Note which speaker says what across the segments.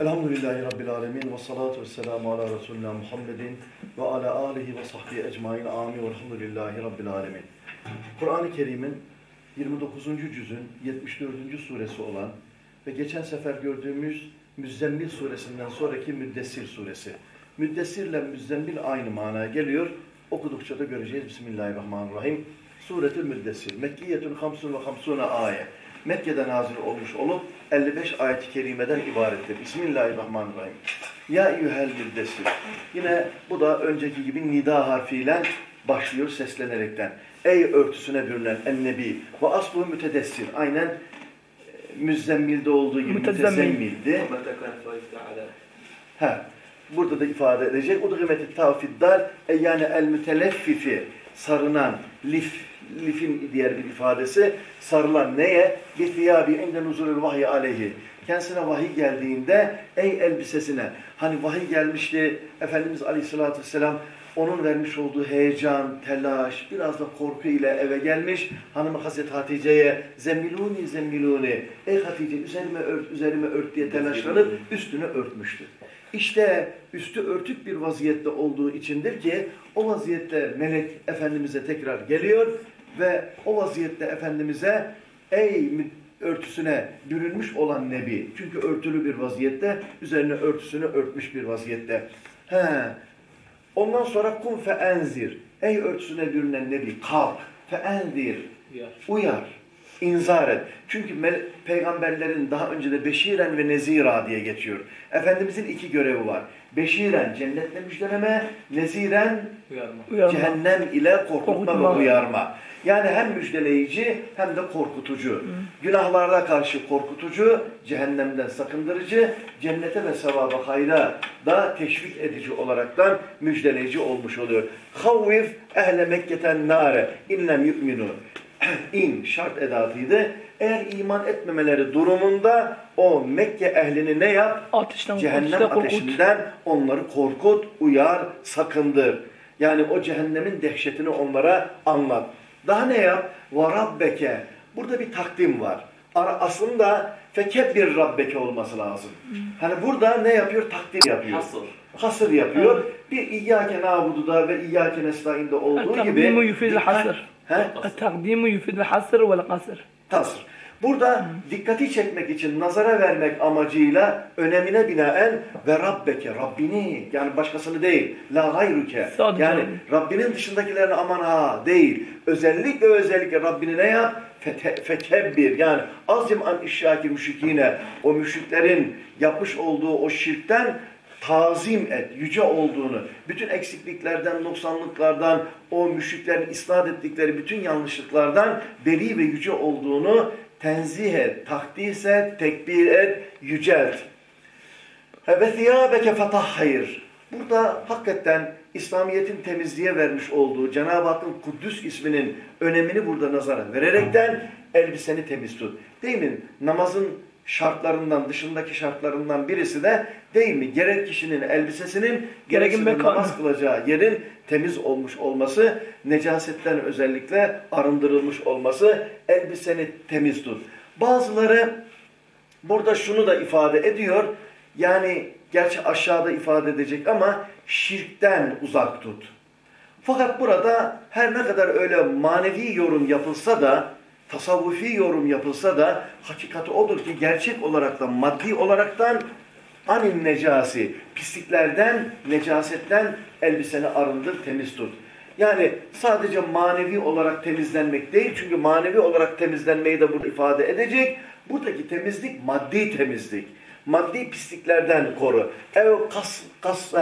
Speaker 1: Elhamdülillahi Rabbil Alemin ve salatu ve selamu ala Resulina Muhammedin ve ala alihi ve sahbihi ecmain amin ve elhamdülillahi Rabbil Alemin. Kur'an-ı Kerim'in 29. cüzün 74. suresi olan ve geçen sefer gördüğümüz Müzzemmil suresinden sonraki Müddessir suresi. Müddessir ile Müzzemmil aynı manaya geliyor. Okudukça da göreceğiz. Bismillahirrahmanirrahim. Suretül Müddessir. Mekkiyetün hamsun ve hamsuna ayet. Mekke'de nazil olmuş olup 55 ayet-i kerimeden ibarettir. Bismillahirrahmanirrahim. Ya eyyuhel müddessir. Yine bu da önceki gibi nida harfiyle başlıyor seslenerekten. Ey örtüsüne bürünen ennebi ve aslu mütedessir. Aynen e, müzzemmilde olduğu gibi mütezzemmildi. Ha, burada da ifade edecek. O da tavfiddar e, yani el müteleffifi sarınan lif lifin diğer bir ifadesi sarılan neye? Bir thiyabi inde nuzulul vahyi aleyhi. Kendisine vahiy geldiğinde ey elbisesine hani vahiy gelmişti Efendimiz Aleyhisselatü Vesselam onun vermiş olduğu heyecan, telaş, biraz da korku ile eve gelmiş. Hanımı Hazreti Hatice'ye zemmiluni zemmiluni ey Hatice üzerime ört, üzerime ört diye telaşlanıp üstünü örtmüştü. İşte üstü örtük bir vaziyette olduğu içindir ki o vaziyette melek Efendimiz'e tekrar geliyor ve o vaziyette Efendimiz'e ey örtüsüne bürünmüş olan Nebi. Çünkü örtülü bir vaziyette, üzerine örtüsünü örtmüş bir vaziyette. He. Ondan sonra kum fe enzir. Ey örtüsüne bürünen Nebi kalk. Fe enzir.
Speaker 2: يا
Speaker 1: Uyar, İnzaren. Çünkü peygamberlerin daha önce de beşiren ve nezira diye geçiyor. Efendimizin iki görevi var. Beşiren cennetle müjdeleme, neziren
Speaker 3: uyarma.
Speaker 1: cehennem ile korkutma, ve uyarma. Yani hem müjdeleyici hem de korkutucu. Hı. Günahlarla karşı korkutucu, cehennemden sakındırıcı, cennete ve sevaba hayra da teşvik edici olaraktan müjdeleyici olmuş oluyor. Havvif ehle Mekke'ten nare inlem yu'minu. in şart edatıydı. Eğer iman etmemeleri durumunda o Mekke ehlini ne yap?
Speaker 3: Ateşten,
Speaker 1: Cehennem ateşinden onları korkut, uyar, sakındır. Yani o cehennemin dehşetini onlara anlat. Daha ne yap? Varabbeke. Burada bir takdim var. Aslında feket bir Rabbeke olması lazım. Hani burada ne yapıyor? Takdir yapıyor.
Speaker 2: Hasır.
Speaker 1: Hasır yapıyor. Evet. Bir İyyâke nâbududa ve İyyâke nestaîn'de olduğu
Speaker 3: evet,
Speaker 1: gibi
Speaker 3: hasır.
Speaker 1: He?
Speaker 3: Takdimu yufidül hasr vel kasr.
Speaker 1: Tasr. Burada dikkati çekmek için, nazara vermek amacıyla önemine binaen ve Rabbeke, Rabbini yani başkasını değil, la gayruke yani Rabbinin dışındakilerine aman ha değil. Özellikle özellikle Rabbini ne yap? fekebbir yani azim an işraki müşrikine o müşriklerin yapmış olduğu o şirkten tazim et, yüce olduğunu, bütün eksikliklerden, noksanlıklardan, o müşriklerin isnat ettikleri bütün yanlışlıklardan beri ve yüce olduğunu tenzih et, takdis et, tekbir et, yücelt. Ve thiyâbeke fetahhayr. Burada hakikaten İslamiyet'in temizliğe vermiş olduğu Cenab-ı Hakk'ın Kuddüs isminin önemini burada nazara vererekten elbiseni temiz tut. Değil mi? Namazın şartlarından, dışındaki şartlarından birisi de değil mi? Gerek kişinin elbisesinin, gerekse de namaz kılacağı yerin temiz olmuş olması, necasetten özellikle arındırılmış olması, elbiseni temiz tut. Bazıları Burada şunu da ifade ediyor. Yani gerçi aşağıda ifade edecek ama şirkten uzak tut. Fakat burada her ne kadar öyle manevi yorum yapılsa da, tasavvufi yorum yapılsa da hakikati odur ki gerçek olaraktan, maddi olaraktan anin necasi, pisliklerden, necasetten elbiseni arındır, temiz tut. Yani sadece manevi olarak temizlenmek değil, çünkü manevi olarak temizlenmeyi de burada ifade edecek. Buradaki temizlik maddi temizlik. Maddi pisliklerden koru. Ev kas, kas,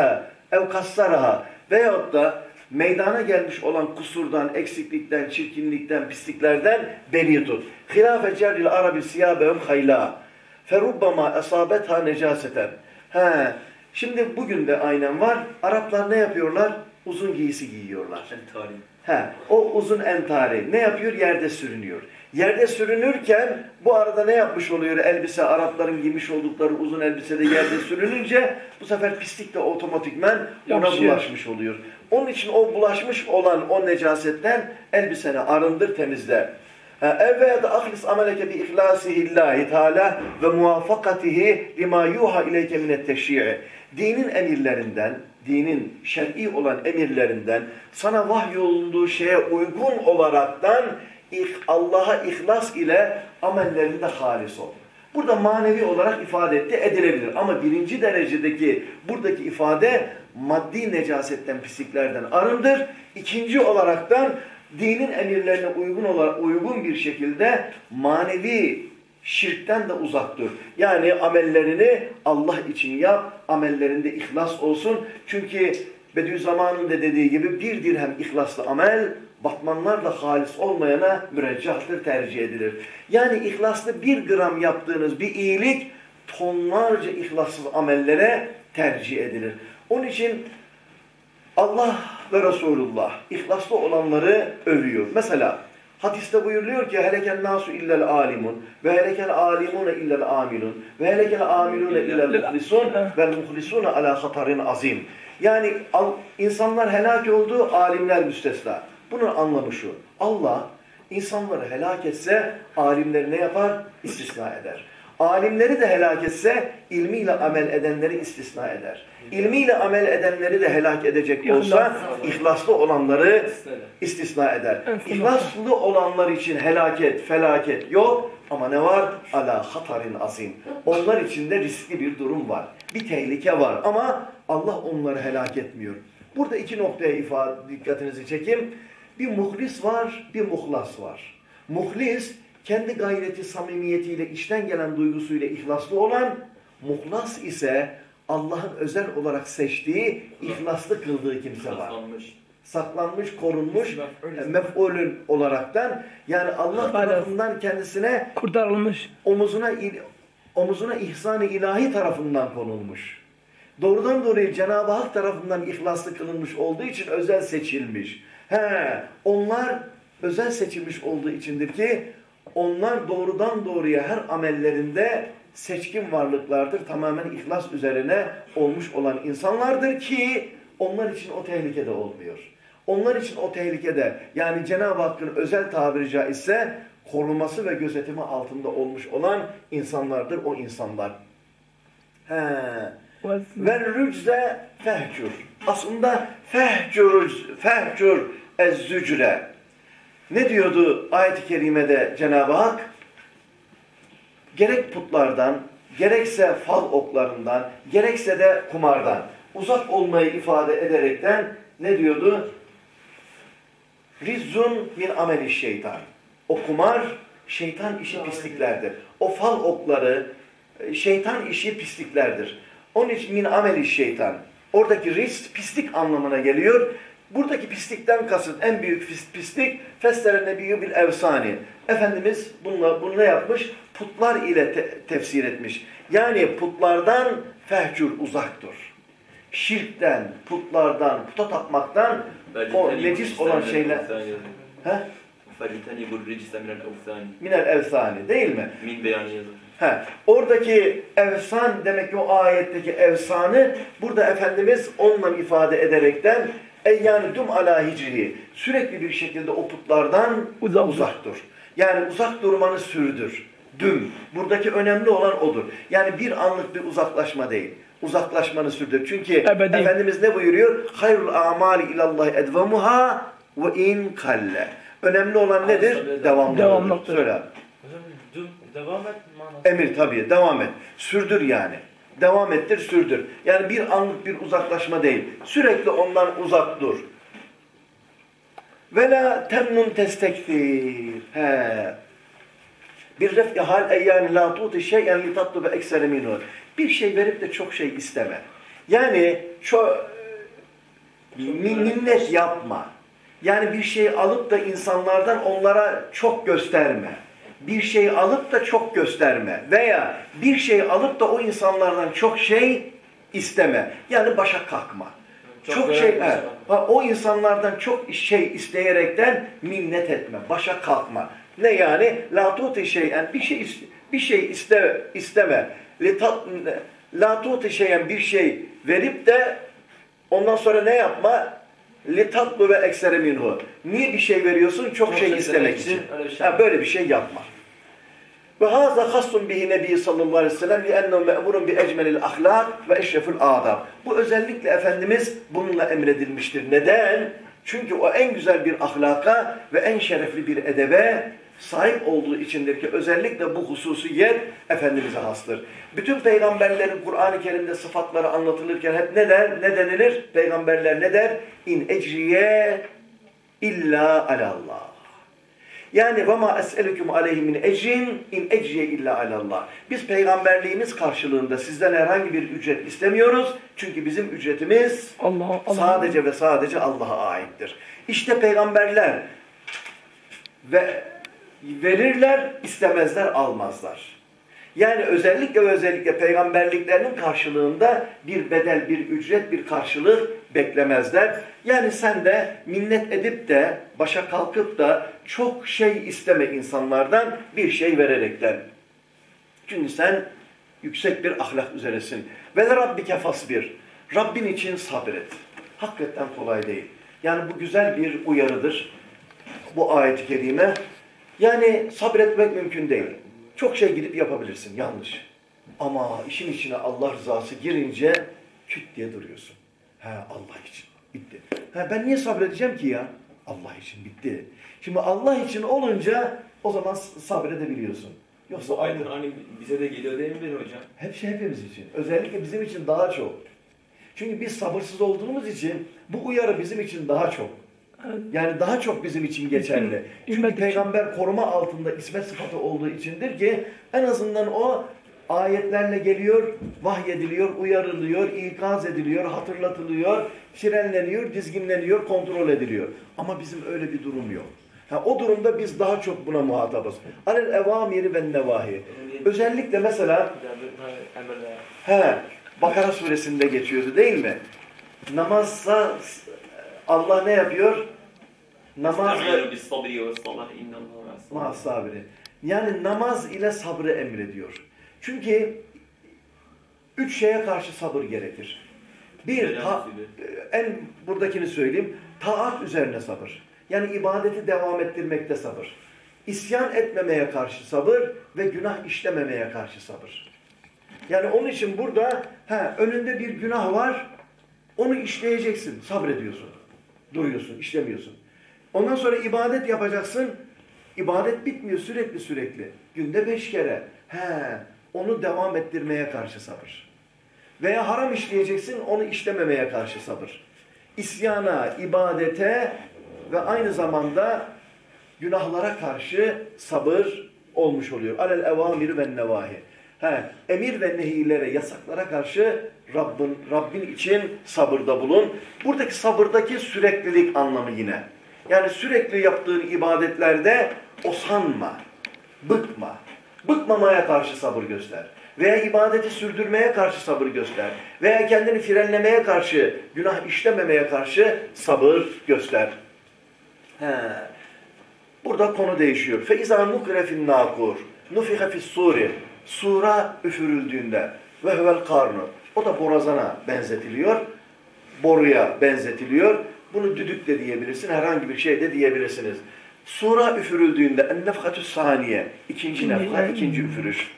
Speaker 1: ev kassaraha veyahut da meydana gelmiş olan kusurdan, eksiklikten, çirkinlikten, pisliklerden beni tut. Hilafe cerril arabi siyâbehum hayla. Ferubbama esabetha necaseten. He, şimdi bugün de aynen var. Araplar ne yapıyorlar? Uzun giysi giyiyorlar.
Speaker 2: Entari.
Speaker 1: He, o uzun entari. Ne yapıyor? Yerde sürünüyor. Yerde sürünürken bu arada ne yapmış oluyor? Elbise, Arapların giymiş oldukları uzun elbisede yerde sürününce bu sefer pislik de otomatikmen ona bulaşmış oluyor. Onun için o bulaşmış olan o necasetten elbiseni arındır, temizle. Evet ahlis ameleke bi ihlasihillahi teala ve muvafakatihi lima yuha ileyke minet teşri'i. Dinin emirlerinden, dinin şer'i olan emirlerinden sana vahyolunduğu şeye uygun olaraktan Allah'a ihlas ile amellerinde halis ol. Burada manevi olarak ifade etti, edilebilir. Ama birinci derecedeki buradaki ifade maddi necasetten, pisliklerden arındır. İkinci olaraktan dinin emirlerine uygun olarak uygun bir şekilde manevi şirkten de uzak dur. Yani amellerini Allah için yap, amellerinde ihlas olsun. Çünkü Bediüzzaman'ın da dediği gibi bir dirhem ihlaslı amel batmanlarla halis olmayana müreccahtır, tercih edilir. Yani ihlaslı bir gram yaptığınız bir iyilik tonlarca ihlassız amellere tercih edilir. Onun için Allah ve Resulullah ihlaslı olanları övüyor. Mesela hadiste buyuruluyor ki helekel nasu illel alimun ve helekel alimune illel amilun ve helekel amilune illel muhlisun ve muhlisune ala hatarin azim. Yani insanlar helak oldu, alimler müstesna. Bunun anlamı şu. Allah insanları helak etse alimleri ne yapar? İstisna eder. Alimleri de helak etse ilmiyle amel edenleri istisna eder. İlmiyle amel edenleri de helak edecek olsa ihlaslı olanları istisna eder. İhlaslı olanlar için helaket, felaket yok ama ne var? Ala hatarin azim. Onlar için de riskli bir durum var. Bir tehlike var ama Allah onları helak etmiyor. Burada iki noktaya ifade dikkatinizi çekeyim. Bir muhlis var, bir muhlas var. Muhlis kendi gayreti, samimiyetiyle, içten gelen duygusuyla ihlaslı olan, muhlas ise Allah'ın özel olarak seçtiği, ihlaslı kıldığı kimse var. Saklanmış, korunmuş, mef'ulün olaraktan yani Allah tarafından kendisine
Speaker 3: kurtarılmış.
Speaker 1: Omuzuna omuzuna ihsan-ı ilahi tarafından konulmuş. Doğrudan doğruya Cenab-ı Hak tarafından ihlaslı kılınmış olduğu için özel seçilmiş. He, onlar özel seçilmiş olduğu içindir ki onlar doğrudan doğruya her amellerinde seçkin varlıklardır. Tamamen ihlas üzerine olmuş olan insanlardır ki onlar için o tehlikede olmuyor. Onlar için o tehlikede yani Cenab-ı Hakk'ın özel tabiri caizse koruması ve gözetimi altında olmuş olan insanlardır o insanlar. He. Ve rücze fehcur. Aslında fehcur, fehcur ezzücre. Ne diyordu ayet-i kerimede Cenab-ı Hak? Gerek putlardan, gerekse fal oklarından, gerekse de kumardan uzak olmayı ifade ederekten ne diyordu? Rizzun min ameli şeytan. O kumar şeytan işi pisliklerdir. O fal okları şeytan işi pisliklerdir. Onun için min ameli şeytan. Oradaki risk pislik anlamına geliyor. Buradaki pislikten kasıt en büyük pislik festere nebiyyü bil evsani. Efendimiz bununla, bunu ne yapmış? Putlar ile te tefsir etmiş. Yani putlardan fehcur uzak dur. Şirkten, putlardan, puta tapmaktan o necis olan şeyler. He? Minel evsani değil mi?
Speaker 2: Min beyanı.
Speaker 1: He, oradaki evsan demek ki o ayetteki evsanı burada Efendimiz onunla ifade ederekten yani dum ala hicrihi sürekli bir şekilde o putlardan uzak, uzak dur. Yani uzak durmanı sürdür. Düm. Buradaki önemli olan odur. Yani bir anlık bir uzaklaşma değil. Uzaklaşmanı sürdür. Çünkü Ebedi. Efendimiz ne buyuruyor? Hayrul amali ilallahi edvamuha ve in kalle. Önemli olan nedir? Devamlı.
Speaker 3: Devamlı.
Speaker 1: Söyle.
Speaker 2: Hocam devam et manası.
Speaker 1: Emir tabii. Devam et. Sürdür yani. Devam ettir, sürdür. Yani bir anlık bir uzaklaşma değil. Sürekli ondan uzak dur. Ve la temnun testekfir. He. Bir ref'i hal eyyâni la tuti şeyen li tatlu ve eksere minhu. Bir şey verip de çok şey isteme. Yani çok minnet yapma. Yani bir şey alıp da insanlardan onlara çok gösterme bir şey alıp da çok gösterme veya bir şey alıp da o insanlardan çok şey isteme. Yani başa kalkma. Çok, çok şey he, o insanlardan çok şey isteyerekten minnet etme, başa kalkma. Ne yani? La tuti şeyen bir şey bir şey iste isteme. La tuti şeyen bir şey verip de ondan sonra ne yapma? Litatlu ve eksere minhu. Niye bir şey veriyorsun? Çok,
Speaker 2: Çok
Speaker 1: şey
Speaker 2: şey
Speaker 1: istemek için.
Speaker 2: şey
Speaker 1: Ha, böyle bir şey yapma. Ve haza hassun bihi nebi sallallahu aleyhi ve sellem li ennehu me'murun bi ecmelil ahlak ve eşrefil adab. Bu özellikle Efendimiz bununla emredilmiştir. Neden? Çünkü o en güzel bir ahlaka ve en şerefli bir edebe sahip olduğu içindir ki özellikle bu hususiyet Efendimiz'e hastır. Bütün peygamberlerin Kur'an-ı Kerim'de sıfatları anlatılırken hep ne der, ne denilir? Peygamberler ne der? İn ecriye illa alallah. Yani ve ma es'elüküm aleyhi min ecrin in ecriye illa alallah. Biz peygamberliğimiz karşılığında sizden herhangi bir ücret istemiyoruz. Çünkü bizim ücretimiz
Speaker 3: Allah Allah.
Speaker 1: sadece ve sadece Allah'a aittir. İşte peygamberler ve verirler, istemezler, almazlar. Yani özellikle özellikle peygamberliklerinin karşılığında bir bedel, bir ücret, bir karşılık beklemezler. Yani sen de minnet edip de başa kalkıp da çok şey isteme insanlardan bir şey vererekten. Çünkü sen yüksek bir ahlak üzeresin. Ve Rabbike fasbir. Rabbin için sabret. Hakikaten kolay değil. Yani bu güzel bir uyarıdır. Bu ayet-i kerime. Yani sabretmek mümkün değil. Çok şey gidip yapabilirsin. Yanlış. Ama işin içine Allah rızası girince küt diye duruyorsun. He Allah için. Bitti. He ben niye sabredeceğim ki ya? Allah için bitti. Şimdi Allah için olunca o zaman sabredebiliyorsun. Yoksa
Speaker 2: Bu aynı hani bize de geliyor değil mi bir hocam?
Speaker 1: Hepsi hepimiz için. Özellikle bizim için daha çok. Çünkü biz sabırsız olduğumuz için bu uyarı bizim için daha çok. Yani daha çok bizim için geçerli. Çünkü
Speaker 3: için.
Speaker 1: peygamber koruma altında ismet sıfatı olduğu içindir ki en azından o ayetlerle geliyor, vahyediliyor, uyarılıyor, ikaz ediliyor, hatırlatılıyor, frenleniyor, dizginleniyor, kontrol ediliyor. Ama bizim öyle bir durum yok. Ha, o durumda biz daha çok buna muhatabız. Alel evamiri ve nevahi. Özellikle mesela. He, Bakara suresinde geçiyordu değil mi? Namazsa Allah ne yapıyor? Namaz ve
Speaker 2: sabri.
Speaker 1: Yani namaz ile sabrı emrediyor. Çünkü üç şeye karşı sabır gerekir. Bir, ta, en buradakini söyleyeyim. Taat üzerine sabır. Yani ibadeti devam ettirmekte sabır. İsyan etmemeye karşı sabır ve günah işlememeye karşı sabır. Yani onun için burada he, önünde bir günah var. Onu işleyeceksin. Sabrediyorsun. Duruyorsun, işlemiyorsun. Ondan sonra ibadet yapacaksın. İbadet bitmiyor sürekli sürekli. Günde beş kere. He, onu devam ettirmeye karşı sabır. Veya haram işleyeceksin, onu işlememeye karşı sabır. İsyana, ibadete ve aynı zamanda günahlara karşı sabır olmuş oluyor. Alel evamir ve nevahi. He, emir ve nehilere, yasaklara karşı Rabbin, Rabbin için sabırda bulun. Buradaki sabırdaki süreklilik anlamı yine. Yani sürekli yaptığın ibadetlerde osanma, bıkma. Bıkmamaya karşı sabır göster. Veya ibadeti sürdürmeye karşı sabır göster. Veya kendini frenlemeye karşı, günah işlememeye karşı sabır göster. He. Burada konu değişiyor. فَاِذَا نُكْرَ فِي النَّاقُورِ نُفِخَ فِي السُّورِ Sura üfürüldüğünde ve huvel karnu. o da borazana benzetiliyor. Boruya benzetiliyor. Bunu düdük de diyebilirsin, herhangi bir şey de diyebilirsiniz. Sura üfürüldüğünde en-nefhatü saniye. ikinci nefhat, ikinci üfürüş.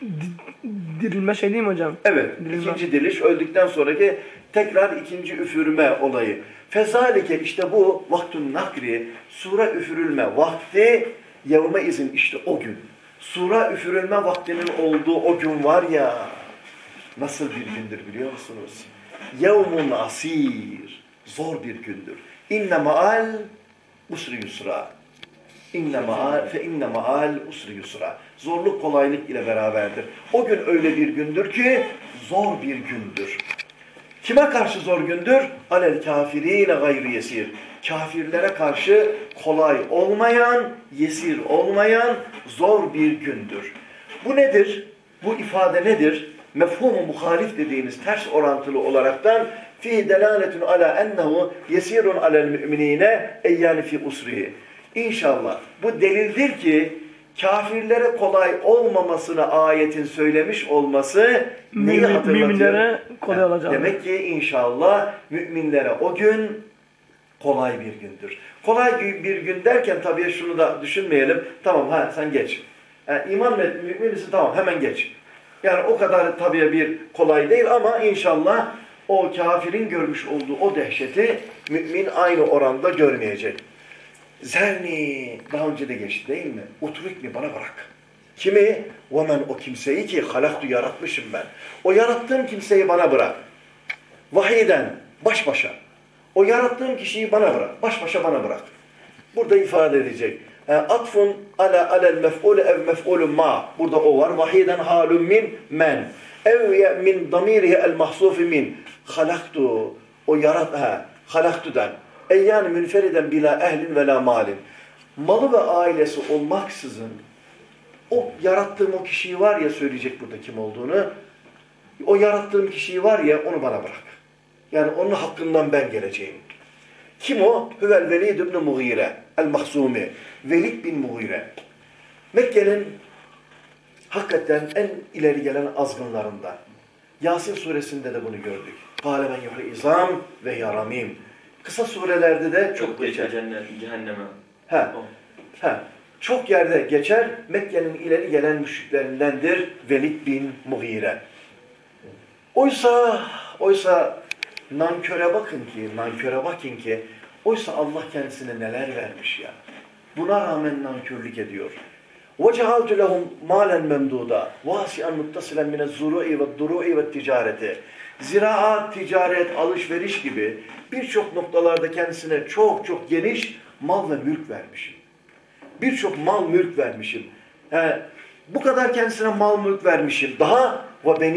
Speaker 3: Dirilme şey değil mi hocam?
Speaker 1: Evet,
Speaker 3: Dirilme.
Speaker 1: ikinci diliş öldükten sonraki tekrar ikinci üfürme olayı. Fezalike işte bu vaktun nakri, sura üfürülme vakti yevme izin işte o gün. Sura üfürülme vaktinin olduğu o gün var ya, nasıl bir gündür biliyor musunuz? Yevmun asir, zor bir gündür. İnne maal usri yusra. İnne maal fe inne maal usri yusra. Zorluk kolaylık ile beraberdir. O gün öyle bir gündür ki zor bir gündür. Kime karşı zor gündür? Alel kafirine gayri yesir. Kafirlere karşı kolay olmayan, yesir olmayan zor bir gündür. Bu nedir? Bu ifade nedir? Mefhumu muhalif dediğimiz ters orantılı olaraktan fi delaletun ala ennehu yesirun alel müminine eyyani fi usrihi. İnşallah bu delildir ki kafirlere kolay olmamasını ayetin söylemiş olması neyi
Speaker 3: Mümin-
Speaker 1: hatırlatıyor?
Speaker 3: müminlere kolay olacağını.
Speaker 1: Demek ki inşallah müminlere o gün kolay bir gündür. Kolay bir gün derken tabii şunu da düşünmeyelim. Tamam ha sen geç. Yani iman ve mümin misin? Tamam hemen geç. Yani o kadar tabii bir kolay değil ama inşallah o kafirin görmüş olduğu o dehşeti mümin aynı oranda görmeyecek. Zerni daha önce de geçti değil mi? Utruk mi bana bırak. Kimi? Vemen o kimseyi ki halaktu yaratmışım ben. O yarattığım kimseyi bana bırak. Vahiden baş başa. O yarattığım kişiyi bana bırak. Baş başa bana bırak. Burada ifade edecek. E, atfun ala alel mef'ul ev mef'ulun ma. Burada o var. Vahiden halun min men. Ev min damirihi el mahsufi min. Halaktu. O yarat ha. Halaktu'dan. E yani münferiden bila ehlin ve la malin. Malı ve ailesi olmaksızın o yarattığım o kişiyi var ya söyleyecek burada kim olduğunu. O yarattığım kişiyi var ya onu bana bırak. Yani onun hakkından ben geleceğim. Kim o? Hüvel Velid ibn Mughire el-Mahsumi. Velid bin Mughire. Mekke'nin hakikaten en ileri gelen azgınlarından. Yasin suresinde de bunu gördük. Kâle men yuhri izam ve yaramim. Kısa surelerde de çok geçer.
Speaker 2: Cehenneme.
Speaker 1: Ha, ha. Çok yerde geçer. Mekke'nin ileri gelen müşriklerindendir Velid bin Mughire. Oysa, oysa nanköre bakın ki, nanköre bakın ki, oysa Allah kendisine neler vermiş ya. Buna rağmen nankörlük ediyor. وَجَعَلْتُ لَهُمْ مَالًا مَمْدُودًا وَاسِعًا مُتَّصِلًا مِنَ الزُّرُعِ وَالدُّرُعِ وَالتِّجَارَةِ Ziraat, ticaret, alışveriş gibi birçok noktalarda kendisine çok çok geniş mal ve mülk vermişim. Birçok mal mülk vermişim. He, bu kadar kendisine mal mülk vermişim. Daha ve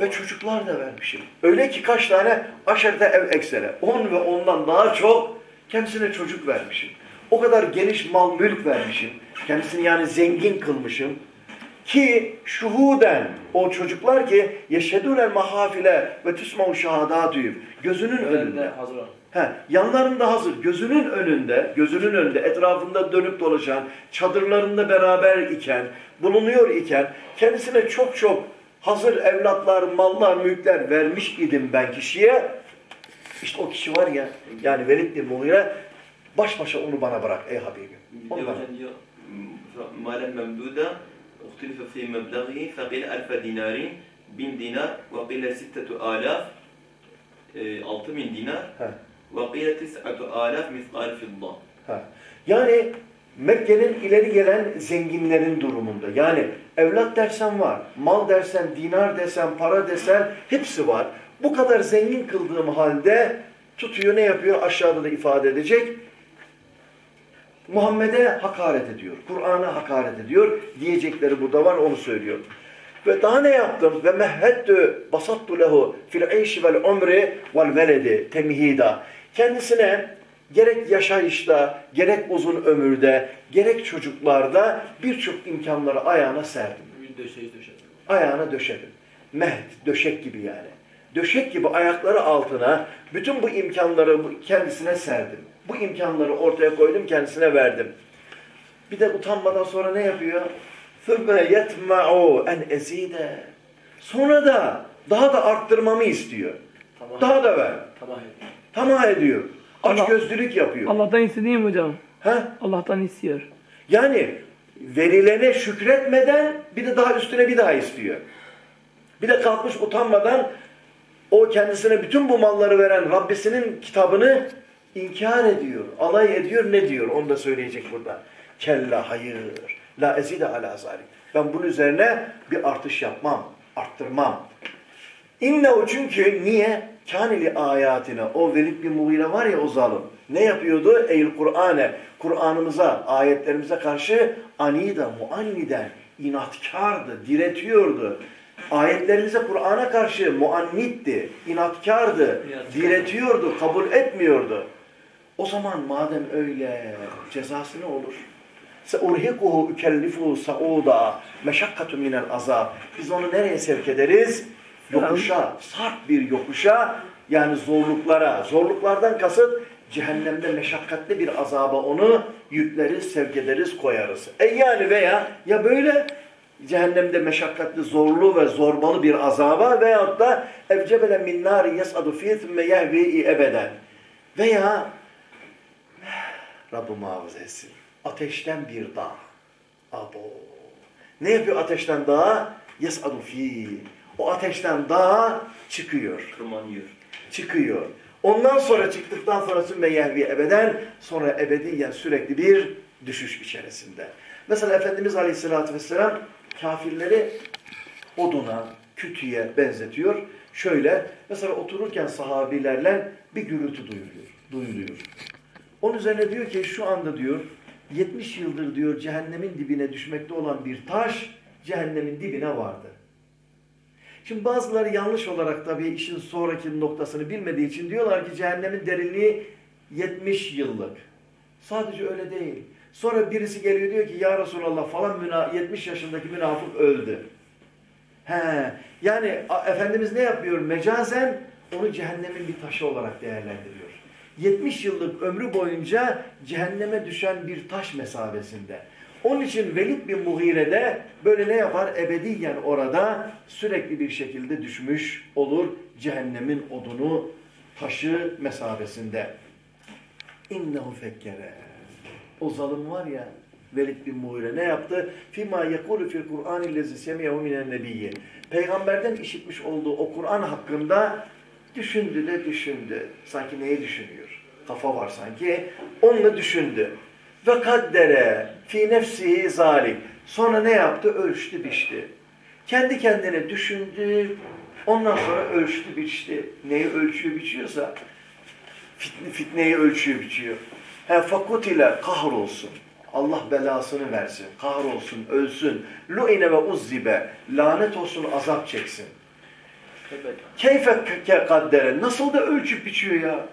Speaker 1: ve çocuklar da vermişim. Öyle ki kaç tane aşırıda ev eksere. On ve ondan daha çok kendisine çocuk vermişim. O kadar geniş mal mülk vermişim. Kendisini yani zengin kılmışım. Ki şuhuden o çocuklar ki yeşhedûnel mahafile ve tüsmav şahadatüyüm. Gözünün önünde.
Speaker 2: hazır.
Speaker 1: He, yanlarında hazır, gözünün önünde, gözünün önünde, etrafında dönüp dolaşan, çadırlarında beraber iken, bulunuyor iken, kendisine çok çok hazır evlatlar, mallar, mülkler vermiş idim ben kişiye. İşte o kişi var ya, yani Velid bin Mughire, baş başa onu bana bırak ey Habibim. Onu bana.
Speaker 2: Malen memduda, uhtulife fi meblagihi, fekil alfe dinari, bin dinar, ve qile sittetu alaf, e, altı bin dinar, ve qile tis'atu alaf miskari
Speaker 1: fidda. Yani Mekke'nin ileri gelen zenginlerin durumunda. Yani evlat dersen var, mal dersen, dinar desen, para desen hepsi var. Bu kadar zengin kıldığım halde tutuyor ne yapıyor? Aşağıda da ifade edecek. Muhammed'e hakaret ediyor. Kur'an'a hakaret ediyor. Diyecekleri burada var onu söylüyor. Ve daha ne yaptım? Ve mehhettü basattu lehu fil eyşi vel umri vel veledi temhida. Kendisine gerek yaşayışta, gerek uzun ömürde, gerek çocuklarda birçok imkanları ayağına serdim. Ayağına döşedim. Mehd, döşek gibi yani. Döşek gibi ayakları altına bütün bu imkanları bu- kendisine serdim. Bu imkanları ortaya koydum, kendisine verdim. Bir de utanmadan sonra ne yapıyor? ثُمَّ يَتْمَعُوا en ezide. Sonra da daha da arttırmamı istiyor.
Speaker 3: Tamam.
Speaker 1: Daha da ver.
Speaker 3: Tamam.
Speaker 1: Tamah ediyor.
Speaker 3: Allah-
Speaker 1: Açgözlülük yapıyor.
Speaker 3: Allah'tan istediğim hocam.
Speaker 1: Ha?
Speaker 3: Allah'tan istiyor.
Speaker 1: Yani verilene şükretmeden bir de daha üstüne bir daha istiyor. Bir de kalkmış utanmadan o kendisine bütün bu malları veren Rabbisinin kitabını inkar ediyor, alay ediyor, ne diyor? Onu da söyleyecek burada. Kella hayır. La ezide ala zalim. Ben bunun üzerine bir artış yapmam, arttırmam. İnnehu çünkü niye? Kâneli ayatine. O Velid bin Mughire var ya o zalim. Ne yapıyordu? Eyyül Kur'ane. Kur'an'ımıza, ayetlerimize karşı anida, muanniden, inatkardı, diretiyordu. Ayetlerimize Kur'an'a karşı muannitti, inatkardı, diretiyordu, kabul etmiyordu. O zaman madem öyle cezası ne olur? Seurhikuhu ükellifu sauda meşakkatu minel azab. Biz onu nereye sevk ederiz? Yokuşa, sarp bir yokuşa yani zorluklara. Zorluklardan kasıt cehennemde meşakkatli bir azaba onu yükleriz, sevk ederiz, koyarız. E yani veya ya böyle cehennemde meşakkatli, zorlu ve zorbalı bir azaba veyahut da evcebele min nari yes'adu fî thümme yehvî ebeden. Veya Rabbim muhafaza etsin. Ateşten bir dağ. Abo. Ne yapıyor ateşten dağ? Yes'adu fi. O ateşten dağ çıkıyor.
Speaker 2: Tırmanıyor.
Speaker 1: Çıkıyor. Ondan sonra çıktıktan sonra sümme yehvi ebeden sonra ebediyen sürekli bir düşüş içerisinde. Mesela Efendimiz Aleyhisselatü Vesselam kafirleri oduna, kütüye benzetiyor. Şöyle mesela otururken sahabilerle bir gürültü duyuluyor. duyuluyor. Onun üzerine diyor ki şu anda diyor 70 yıldır diyor cehennemin dibine düşmekte olan bir taş cehennemin dibine vardı. Şimdi bazıları yanlış olarak tabii işin sonraki noktasını bilmediği için diyorlar ki cehennemin derinliği 70 yıllık. Sadece öyle değil. Sonra birisi geliyor diyor ki ya Resulallah falan müna 70 yaşındaki münafık öldü. He, yani Efendimiz ne yapıyor? Mecazen onu cehennemin bir taşı olarak değerlendiriyor. 70 yıllık ömrü boyunca cehenneme düşen bir taş mesabesinde. Onun için Velid bin Mughire de böyle ne yapar? Ebediyen orada sürekli bir şekilde düşmüş olur cehennemin odunu taşı mesabesinde. İnnehu fekkere. O zalim var ya Velid bin Mughire ne yaptı? Fima yekulu fil Kur'an lezi semiyehu minen nebiyyi. Peygamberden işitmiş olduğu o Kur'an hakkında düşündü de düşündü. Sanki neyi düşünüyor? Kafa var sanki. Onunla düşündü. Ve kaddere fi nefsihi zalim. Sonra ne yaptı? Ölçtü biçti. Kendi kendine düşündü. Ondan sonra ölçtü biçti. Neyi ölçüyor biçiyorsa fitne, fitneyi ölçüyor biçiyor. He fakutile kahrolsun. Allah belasını versin. Kahrolsun, ölsün. Lu'ine ve uzzibe. Lanet olsun, azap çeksin. Keyfe ke- kaddere. Nasıl da ölçüp biçiyor ya.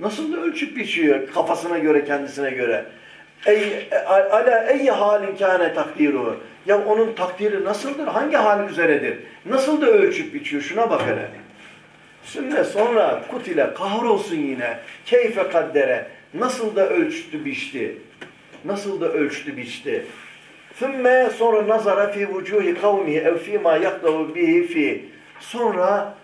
Speaker 1: Nasıl da ölçüp biçiyor kafasına göre, kendisine göre. Ey, ala ey halin kâne takdiru. Ya onun takdiri nasıldır? Hangi hal üzeredir? Nasıl da ölçüp biçiyor? Şuna bak hele. Sünne sonra kutile kahrolsun yine. Keyfe kaddere. Nasıl da ölçtü biçti. Nasıl da ölçtü biçti. Sümme sonra nazara fi vucuhi kavmi ev fîmâ yakdavu bihi fi. Sonra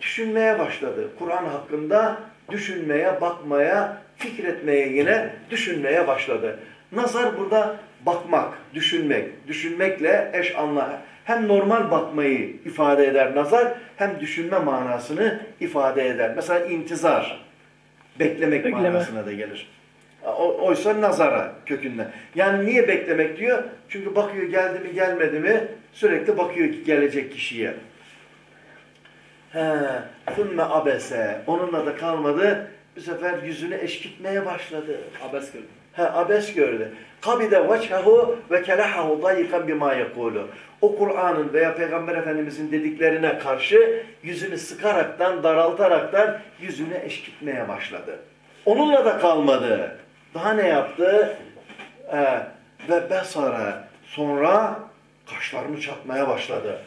Speaker 1: düşünmeye başladı. Kur'an hakkında düşünmeye, bakmaya, fikretmeye yine düşünmeye başladı. Nazar burada bakmak, düşünmek. Düşünmekle eş anla. Hem normal bakmayı ifade eder nazar, hem düşünme manasını ifade eder. Mesela intizar, beklemek
Speaker 3: Bekleme.
Speaker 1: manasına da gelir. Oysa nazara kökünden. Yani niye beklemek diyor? Çünkü bakıyor geldi mi gelmedi mi sürekli bakıyor ki gelecek kişiye. He, thumme abese. Onunla da kalmadı. Bu sefer yüzünü eşkitmeye başladı.
Speaker 2: Abes gördüm.
Speaker 1: He, abes gördü. Kabide veçhehu ve kelehahu dayikan bima yekulu. O Kur'an'ın veya Peygamber Efendimizin dediklerine karşı yüzünü sıkaraktan, daraltaraktan yüzünü eşkitmeye başladı. Onunla da kalmadı. Daha ne yaptı? Ee, ve besara. Sonra kaşlarını çatmaya başladı.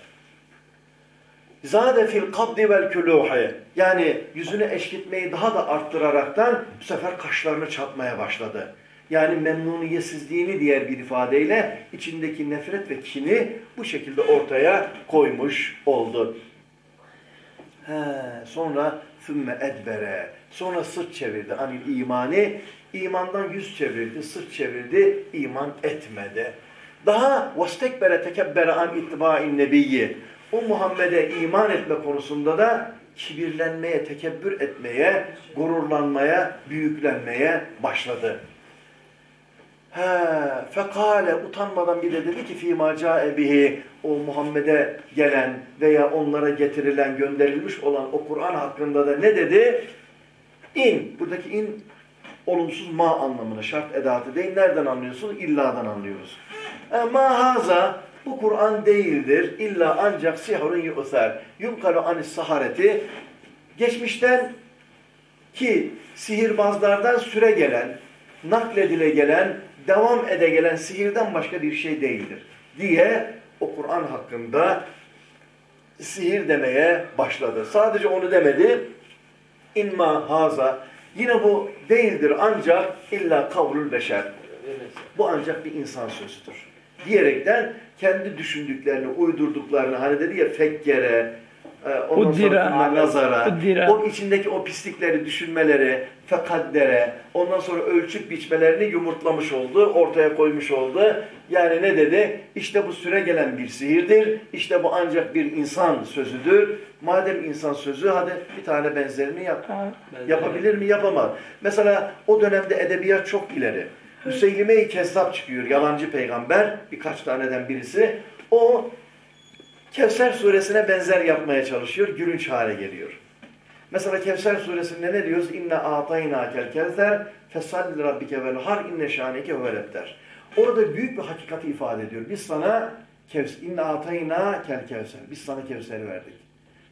Speaker 1: Zade fil kabdi vel kuluhi. Yani yüzünü eşkitmeyi daha da arttıraraktan bu sefer kaşlarını çatmaya başladı. Yani memnuniyetsizliğini diğer bir ifadeyle içindeki nefret ve kini bu şekilde ortaya koymuş oldu. He, sonra fümme edbere. Sonra sırt çevirdi. Anil imani. imandan yüz çevirdi, sırt çevirdi, iman etmedi. Daha vastekbere tekebbere an ittiba'in nebiyyi. O Muhammed'e iman etme konusunda da kibirlenmeye, tekebbür etmeye, gururlanmaya, büyüklenmeye başladı. He, fekale utanmadan bir de dedi ki fîmâ bihi o Muhammed'e gelen veya onlara getirilen, gönderilmiş olan o Kur'an hakkında da ne dedi? İn. Buradaki in olumsuz ma anlamına şart edatı değil. Nereden anlıyorsun? İlla'dan anlıyoruz. E, ma haza bu Kur'an değildir. İlla ancak sihrun yu'ser. Yunkalu anis sahareti geçmişten ki sihirbazlardan süre gelen, nakledile gelen, devam ede gelen sihirden başka bir şey değildir diye o Kur'an hakkında sihir demeye başladı. Sadece onu demedi. İnma haza. Yine bu değildir ancak illa kavlul beşer. Bu ancak bir insan sözüdür. Diyerekten kendi düşündüklerini, uydurduklarını hani dedi ya fekkere, e, ondan sonra nazara, o içindeki o pislikleri düşünmeleri, fekaddere, ondan sonra ölçüp biçmelerini yumurtlamış oldu, ortaya koymuş oldu. Yani ne dedi? İşte bu süre gelen bir sihirdir, işte bu ancak bir insan sözüdür. Madem insan sözü, hadi bir tane benzerini yap.
Speaker 3: Ha.
Speaker 1: Yapabilir mi? Yapamaz. Mesela o dönemde edebiyat çok ileri. Müseylime-i Kezzap çıkıyor, yalancı peygamber, birkaç taneden birisi. O Kevser suresine benzer yapmaya çalışıyor, gülünç hale geliyor. Mesela Kevser suresinde ne diyoruz? İnne atayna kel kevser fesalli rabbike vel har inne şaneke huvelebter. Orada büyük bir hakikati ifade ediyor. Biz sana kevs inne atayna kel kevser. Biz sana kevseri verdik.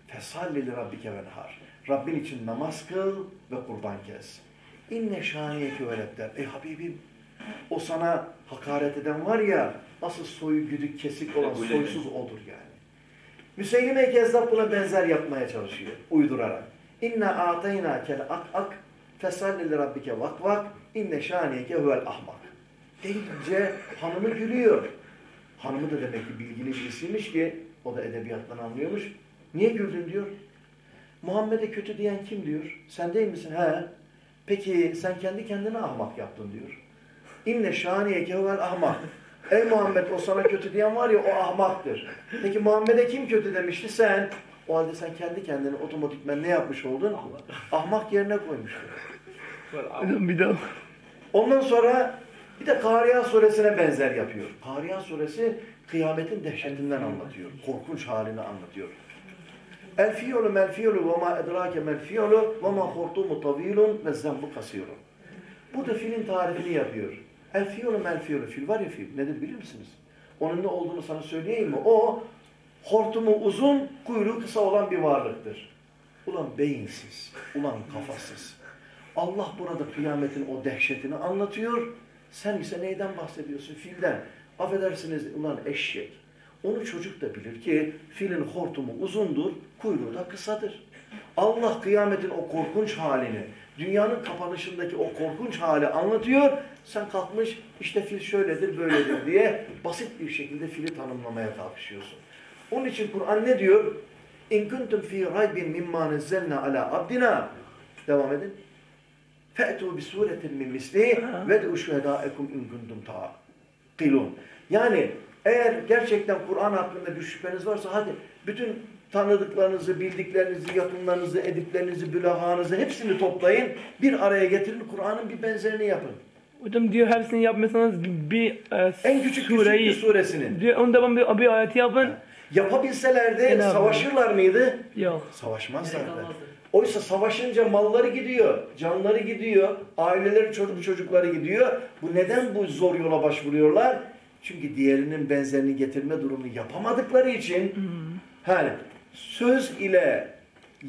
Speaker 1: Fesalli li rabbike vel har. Rabbin için namaz kıl ve kurban kes. İnne şaneke huvelebter. Ey Habibim o sana hakaret eden var ya asıl soyu güdük kesik olan soysuz odur yani. Müseylime Kezzab buna benzer yapmaya çalışıyor. Uydurarak. İnne atayna kel ak ak fesalli li rabbike vak vak inne şaniyeke huvel ahmak. Deyince hanımı gülüyor. Hanımı da demek ki bilgili birisiymiş ki o da edebiyattan anlıyormuş. Niye güldün diyor. Muhammed'e kötü diyen kim diyor. Sen değil misin? He. Peki sen kendi kendine ahmak yaptın diyor. İnne şaniyeke huvel ahmak. Ey Muhammed o sana kötü diyen var ya o ahmaktır. Peki Muhammed'e kim kötü demişti? Sen. O halde sen kendi kendine otomatikmen ne yapmış oldun? Ahmak yerine koymuştun.
Speaker 3: Bir daha.
Speaker 1: Ondan sonra bir de Kariya suresine benzer yapıyor. Kariya suresi kıyametin dehşetinden anlatıyor. Korkunç halini anlatıyor. El fiyolu mel fiyolu ve ma edrake mel fiyolu ve ma hortumu tavilun ve zembu kasirun. Burada filin tarifini yapıyor. El fiyolu mel fiyolu. Fil var ya fil. Nedir bilir misiniz? Onun ne olduğunu sana söyleyeyim mi? O hortumu uzun, kuyruğu kısa olan bir varlıktır. Ulan beyinsiz, ulan kafasız. Allah burada kıyametin o dehşetini anlatıyor. Sen ise neyden bahsediyorsun? Filden. Affedersiniz ulan eşek. Onu çocuk da bilir ki filin hortumu uzundur, kuyruğu da kısadır. Allah kıyametin o korkunç halini, dünyanın kapanışındaki o korkunç hali anlatıyor. Sen kalkmış işte fil şöyledir, böyledir diye basit bir şekilde fili tanımlamaya kalkışıyorsun. Onun için Kur'an ne diyor? İn kuntum fi raybin mimma nezzelna ala abdina. Devam edin. Fe'tu bi suretin min misli ve de şuhedâekum in kuntum. Yani eğer gerçekten Kur'an hakkında bir şüpheniz varsa hadi bütün tanıdıklarınızı, bildiklerinizi, yakınlarınızı, ediplerinizi, bülahanızı hepsini toplayın. Bir araya getirin Kur'an'ın bir benzerini yapın.
Speaker 3: Hocam diyor hepsini yapmasanız bir e,
Speaker 1: En küçük
Speaker 3: sureyi
Speaker 1: küçük bir suresinin.
Speaker 3: diyor onda ben bir, bir ayeti yapın.
Speaker 1: Yapabilselerdi
Speaker 3: Hak.
Speaker 1: savaşırlar mıydı?
Speaker 3: Yok.
Speaker 1: Savaşmazlardı. Oysa savaşınca malları gidiyor, canları gidiyor, aileleri, çocuk çocukları gidiyor. Bu neden bu zor yola başvuruyorlar? Çünkü diğerinin benzerini getirme durumunu yapamadıkları için hani söz ile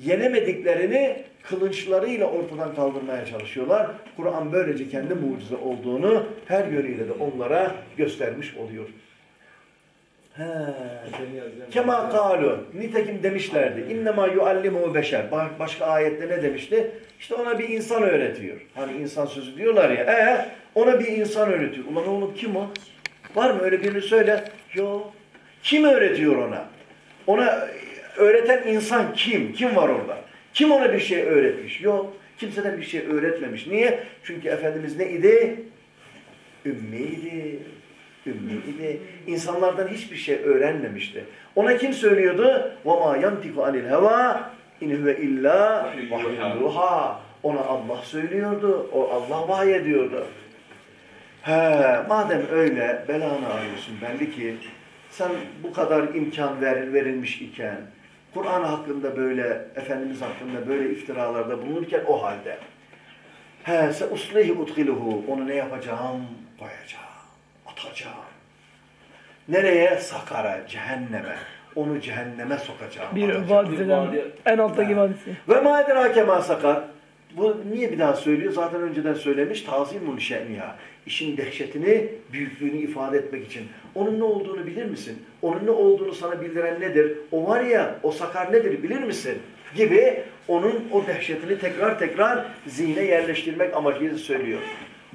Speaker 1: yenemediklerini kılınçlarıyla ortadan kaldırmaya çalışıyorlar. Kur'an böylece kendi mucize olduğunu her yönüyle de onlara göstermiş oluyor. He. Kema kalu. Nitekim demişlerdi. İnnemâ yuallimu beşer. Ba- Başka ayette ne demişti? İşte ona bir insan öğretiyor. Hani insan sözü diyorlar ya. E ona bir insan öğretiyor. Ulan oğlum kim o? Var mı öyle birini söyle? Yok. Kim öğretiyor ona? Ona öğreten insan kim? Kim var orada? Kim ona bir şey öğretmiş? Yok. Kimseden bir şey öğretmemiş. Niye? Çünkü Efendimiz ne idi? Ümmiydi. Ümmiydi. İnsanlardan hiçbir şey öğrenmemişti. Ona kim söylüyordu? وَمَا يَنْتِقُ عَنِ الْهَوَى اِنْ هُوَ اِلَّا وَحْيُ Ona Allah söylüyordu. O Allah vahyediyordu. He, madem öyle belanı arıyorsun belli ki sen bu kadar imkan ver, verilmiş iken Kur'an hakkında böyle, Efendimiz hakkında böyle iftiralarda bulunurken o halde he, se uslihi utkiluhu onu ne yapacağım? Koyacağım, atacağım. Nereye? Sakara, cehenneme. Onu cehenneme sokacağım.
Speaker 3: Bir hocam. En alttaki vadisi.
Speaker 1: Ve ma edrake ma sakar. Bu niye bir daha söylüyor? Zaten önceden söylemiş. Tazimul şe'niha. İşin dehşetini, büyüklüğünü ifade etmek için. Onun ne olduğunu bilir misin? Onun ne olduğunu sana bildiren nedir? O var ya, o sakar nedir bilir misin? Gibi onun o dehşetini tekrar tekrar zihne yerleştirmek amacıyla söylüyor.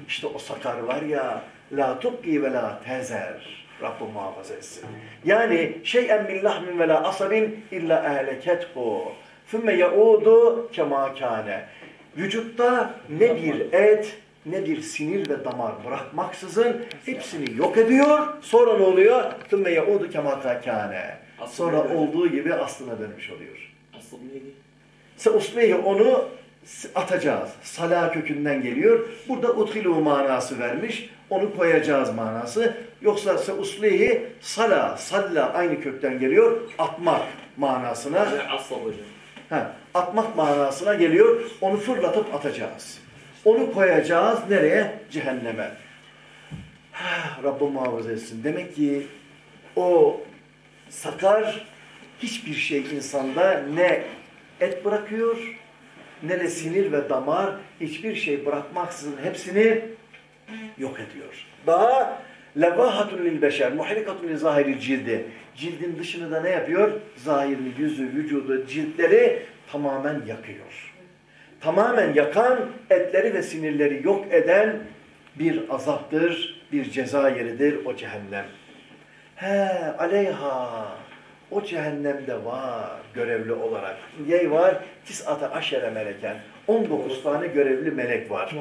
Speaker 1: İşte o sakar var ya, la tukki ve la tezer. Rabbim muhafaza etsin. Yani şeyen min lahmin ve la asabin illa ehlekethu. Fümme yaudu kema kâne. Vücutta ne bir et ne bir sinir ve damar bırakmaksızın hepsini yok ediyor. Sonra ne oluyor? Fümme yaudu kema kâne. Sonra olduğu gibi aslına dönmüş oluyor. Seuslihi onu atacağız. Sala kökünden geliyor. Burada uthilu manası vermiş. Onu koyacağız manası. Yoksa seuslihi sala, salla aynı kökten geliyor. Atmak manasına. Ha, atmak manasına geliyor. Onu fırlatıp atacağız. Onu koyacağız nereye? Cehenneme. Rabbim muhafaza etsin. Demek ki o sakar hiçbir şey insanda ne et bırakıyor ne de sinir ve damar hiçbir şey bırakmaksızın hepsini yok ediyor. Daha levahatun lil beşer, muhrikatun li zahiri cildi. Cildin dışını da ne yapıyor? Zahirini, yüzü, vücudu, ciltleri tamamen yakıyor. Tamamen yakan, etleri ve sinirleri yok eden bir azaptır, bir ceza yeridir o cehennem. He, aleyha. O cehennemde var görevli olarak. Yey var, tis'ata aşere meleken. 19 tane görevli melek var.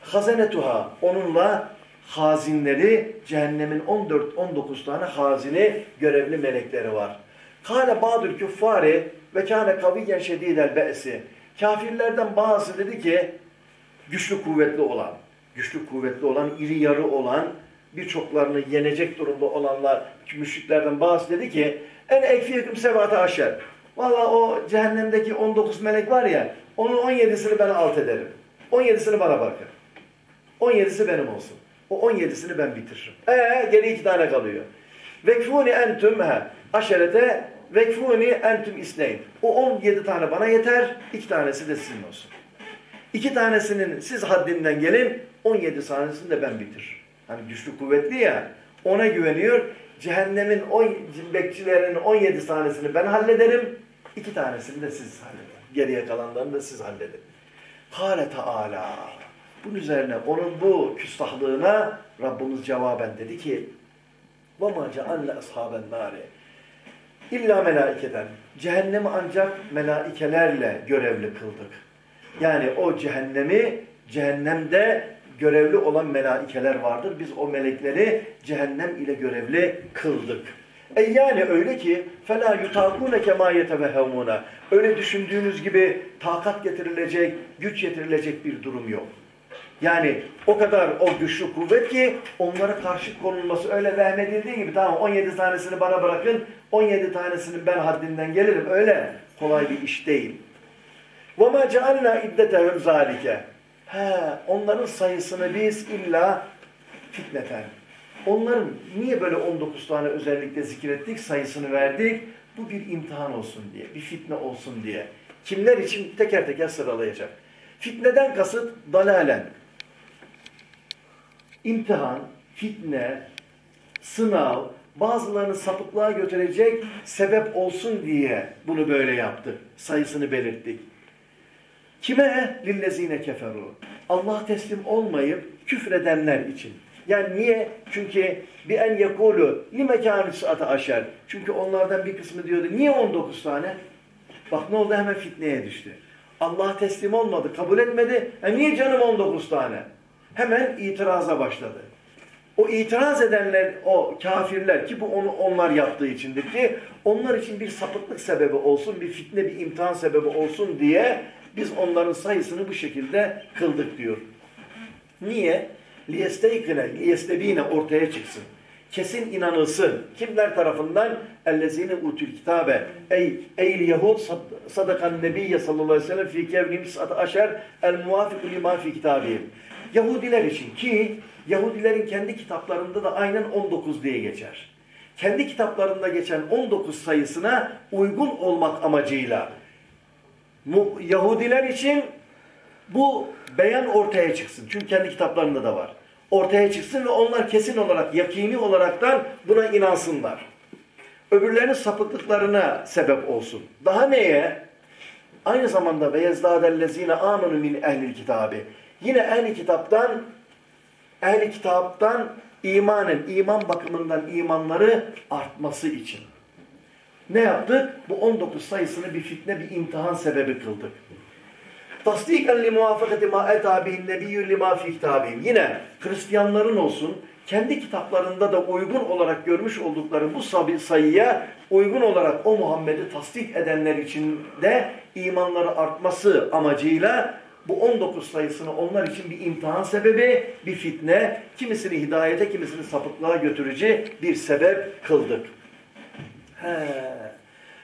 Speaker 1: Hazanetuha onunla hazinleri cehennemin 14 19 tane hazini görevli melekleri var. Kale ba'dül küffari ve kâne kaviyen şedîdel be'si. Kafirlerden bazısı dedi ki güçlü kuvvetli olan, güçlü kuvvetli olan, iri yarı olan, birçoklarını yenecek durumda olanlar, müşriklerden bazı dedi ki en ekfiyeküm sevata aşer. Valla o cehennemdeki 19 melek var ya, onun 17'sini ben alt ederim. 17'sini bana bırakın. 17'si benim olsun. O 17'sini ben bitiririm. Ee geri iki tane kalıyor. Vekfuni entüm he. Aşerete vekfuni entüm isneyn. O 17 tane bana yeter. iki tanesi de sizin olsun. İki tanesinin siz haddinden gelin. 17 tanesini de ben bitir. Hani güçlü kuvvetli ya. Ona güveniyor. Cehennemin 10 bekçilerinin 17 tanesini ben hallederim. iki tanesini de siz halledin. Geriye kalanlarını da siz halledin. Kâle Teâlâ. Bunun üzerine onun bu küstahlığına Rabbimiz cevaben dedi ki وَمَا جَعَلَّ أَصْحَابَ النَّارِ İlla melaikeden. Cehennemi ancak melaikelerle görevli kıldık. Yani o cehennemi cehennemde görevli olan melaikeler vardır. Biz o melekleri cehennem ile görevli kıldık. E yani öyle ki fela yutakune kema yetevehemuna. Öyle düşündüğünüz gibi takat getirilecek, güç getirilecek bir durum yok. Yani o kadar o güçlü kuvvet ki onlara karşı konulması öyle vehmedildiği gibi tamam 17 tanesini bana bırakın 17 tanesini ben haddinden gelirim öyle kolay bir iş değil. وَمَا جَعَلْنَا اِدَّتَهُمْ ذَٰلِكَ He, onların sayısını biz illa fitneten. Onların niye böyle 19 tane özellikle zikrettik, sayısını verdik? Bu bir imtihan olsun diye, bir fitne olsun diye. Kimler için teker teker sıralayacak. Fitneden kasıt dalalen. İmtihan, fitne, sınav, bazılarını sapıklığa götürecek sebep olsun diye bunu böyle yaptık. Sayısını belirttik. Kime? Lillezine keferu. Allah teslim olmayıp küfredenler için. Yani niye? Çünkü bir en yekulu li mekanı saate aşer. Çünkü onlardan bir kısmı diyordu. Niye 19 tane? Bak ne oldu hemen fitneye düştü. Allah teslim olmadı, kabul etmedi. E niye canım 19 tane? Hemen itiraza başladı. O itiraz edenler, o kafirler ki bu onu onlar yaptığı içindir ki onlar için bir sapıklık sebebi olsun, bir fitne, bir imtihan sebebi olsun diye biz onların sayısını bu şekilde kıldık diyor. Niye? Liyestebine ortaya çıksın. Kesin inanılsın. Kimler tarafından? Ellezine utul kitabe. Ey eyl Yahud sadakan nebiyye sallallahu aleyhi ve sellem fi kevnim sat aşer el muvafiku lima fi kitabihim. Yahudiler için ki Yahudilerin kendi kitaplarında da aynen 19 diye geçer. Kendi kitaplarında geçen 19 sayısına uygun olmak amacıyla Yahudiler için bu beyan ortaya çıksın. Çünkü kendi kitaplarında da var. Ortaya çıksın ve onlar kesin olarak, yakini olaraktan buna inansınlar. Öbürlerinin sapıklıklarına sebep olsun. Daha neye? Aynı zamanda ve yezdâdellezîne âmenü min ehlil kitabı. Yine ehli kitaptan ehli kitaptan imanen, iman bakımından imanları artması için. Ne yaptık? Bu 19 sayısını bir fitne, bir imtihan sebebi kıldık. Tasdiken li muvafakati ma eta bihin nebiyyü lima fi kitabihim. Yine Hristiyanların olsun kendi kitaplarında da uygun olarak görmüş oldukları bu sayıya uygun olarak o Muhammed'i tasdik edenler için de imanları artması amacıyla bu 19 sayısını onlar için bir imtihan sebebi, bir fitne, kimisini hidayete, kimisini sapıklığa götürücü bir sebep kıldık. He.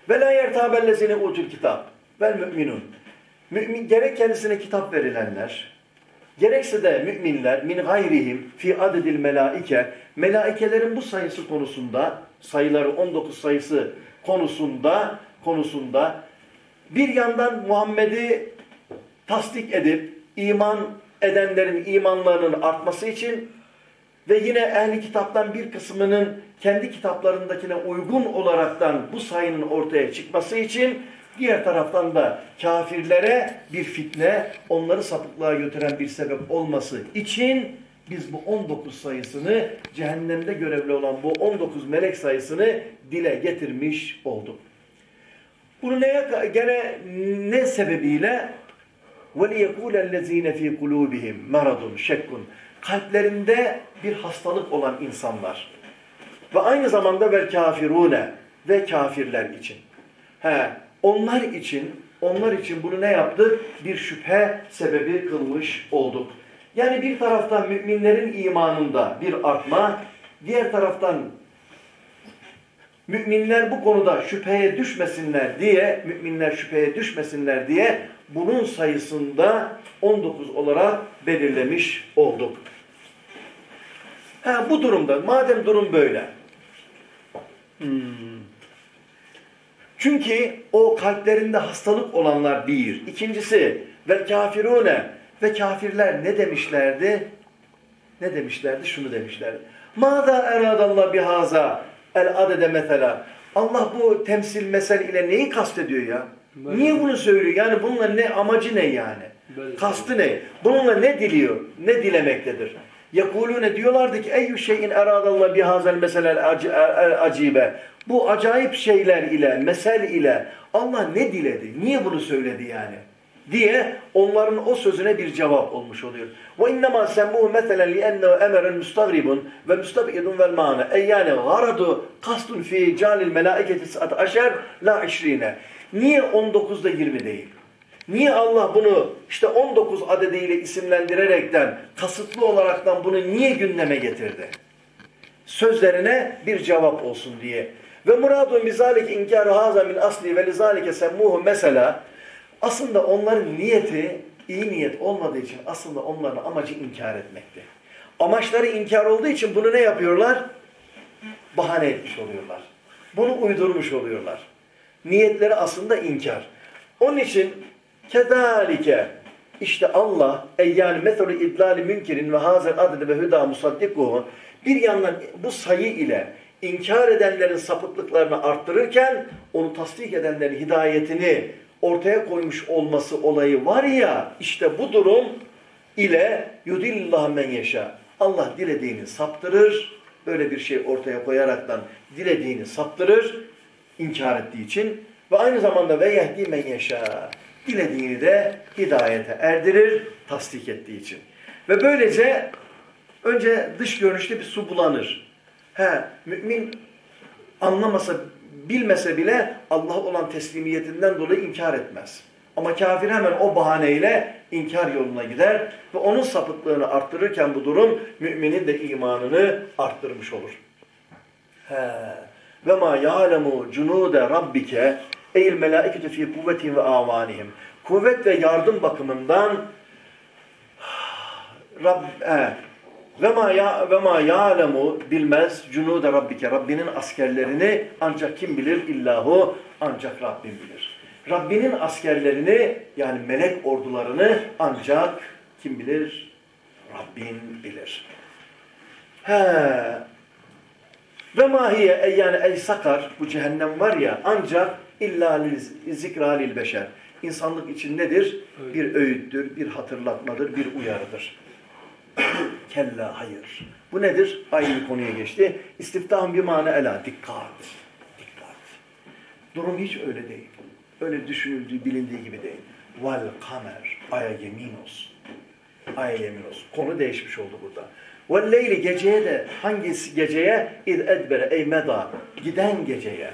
Speaker 1: Ve la yertabellezine utul kitap vel müminun. Mümin, gerek kendisine kitap verilenler, gerekse de müminler min gayrihim fi adedil melaike, melaikelerin bu sayısı konusunda, sayıları 19 sayısı konusunda, konusunda bir yandan Muhammed'i tasdik edip iman edenlerin imanlarının artması için ve yine ehli kitaptan bir kısmının kendi kitaplarındakine uygun olaraktan bu sayının ortaya çıkması için diğer taraftan da kafirlere bir fitne, onları sapıklığa götüren bir sebep olması için biz bu 19 sayısını cehennemde görevli olan bu 19 melek sayısını dile getirmiş olduk. Bunu neye gene ne sebebiyle وَلِيَقُولَ الَّذ۪ينَ ف۪ي قُلُوبِهِمْ مَرَضٌ şekkun Kalplerinde bir hastalık olan insanlar. Ve aynı zamanda vel kafirune ve kafirler için. He, onlar için, onlar için bunu ne yaptık? Bir şüphe sebebi kılmış olduk. Yani bir taraftan müminlerin imanında bir artma, diğer taraftan müminler bu konuda şüpheye düşmesinler diye, müminler şüpheye düşmesinler diye bunun sayısında 19 olarak belirlemiş olduk. Ha, bu durumda, madem durum böyle. Hmm. Çünkü o kalplerinde hastalık olanlar bir. İkincisi, ve kafirune ve kafirler ne demişlerdi? Ne demişlerdi? Şunu demişlerdi. Mâdâ eradallah bihaza el adede mesela. Allah bu temsil mesel ile neyi kastediyor ya?
Speaker 3: Böyle.
Speaker 1: Niye bunu söylüyor? Yani bununla ne amacı ne yani?
Speaker 3: Böyle.
Speaker 1: Kastı ne? Bununla ne diliyor? Ne dilemektedir? Yekulune diyorlardı ki eyyü şeyin eradallah bihazel meselel acibe. Bu acayip şeyler ile, mesel ile Allah ne diledi? Niye bunu söyledi yani? diye onların o sözüne bir cevap olmuş oluyor. Ve innema semmuhu meselen li ennehu emeren mustagribun ve mustabidun vel mana. Ey yani garadu kastun fi calil melaiketi saat aşer la işrine. Niye 19'da 20 değil? Niye Allah bunu işte 19 adediyle isimlendirerekten kasıtlı olaraktan bunu niye gündeme getirdi? Sözlerine bir cevap olsun diye. Ve muradun bizalik inkar haza min asli ve lizalike semmuhu mesela aslında onların niyeti iyi niyet olmadığı için aslında onların amacı inkar etmekti. Amaçları inkar olduğu için bunu ne yapıyorlar? Bahane etmiş oluyorlar. Bunu uydurmuş oluyorlar. Niyetleri aslında inkar. Onun için kedalike işte Allah eyyâni metholü idlali münkirin ve hazel adede ve hüda musaddikuhu bir yandan bu sayı ile inkar edenlerin sapıklıklarını arttırırken onu tasdik edenlerin hidayetini ortaya koymuş olması olayı var ya işte bu durum ile yudillah men yeşâ. Allah dilediğini saptırır. Böyle bir şey ortaya koyaraktan dilediğini saptırır. İnkar ettiği için. Ve aynı zamanda ve yehdi men yeşâ. Dilediğini de hidayete erdirir. Tasdik ettiği için. Ve böylece önce dış görünüşte bir su bulanır. He, mümin anlamasa, bilmese bile Allah olan teslimiyetinden dolayı inkar etmez. Ama kafir hemen o bahaneyle inkar yoluna gider ve onun sapıklığını arttırırken bu durum müminin de imanını arttırmış olur. He. Ve ma ya'lemu cunude rabbike eyl melaiketu fi kuvvetin ve avanihim. Kuvvet ve yardım bakımından Rab, he, ve ma ya ve ma ya'lemu bilmez cunude rabbike Rabbinin askerlerini ancak kim bilir illahu ancak Rabbim bilir. Rabbinin askerlerini yani melek ordularını ancak kim bilir? Rabbin bilir. He. Ve mahiye yani ey sakar bu cehennem var ya ancak illa zikra lil beşer. İnsanlık için nedir? Bir öğüttür, bir hatırlatmadır, bir uyarıdır. Kella hayır. Bu nedir? Aynı konuya geçti. İstiftahın bir mana ela. Dikkat. Dikkat. Durum hiç öyle değil. Öyle düşünüldüğü, bilindiği gibi değil. Vel kamer. Aya yemin olsun. Aya yemin olsun. Konu değişmiş oldu burada. Vel leyli geceye de hangisi geceye? İd edbere ey meda. Giden geceye.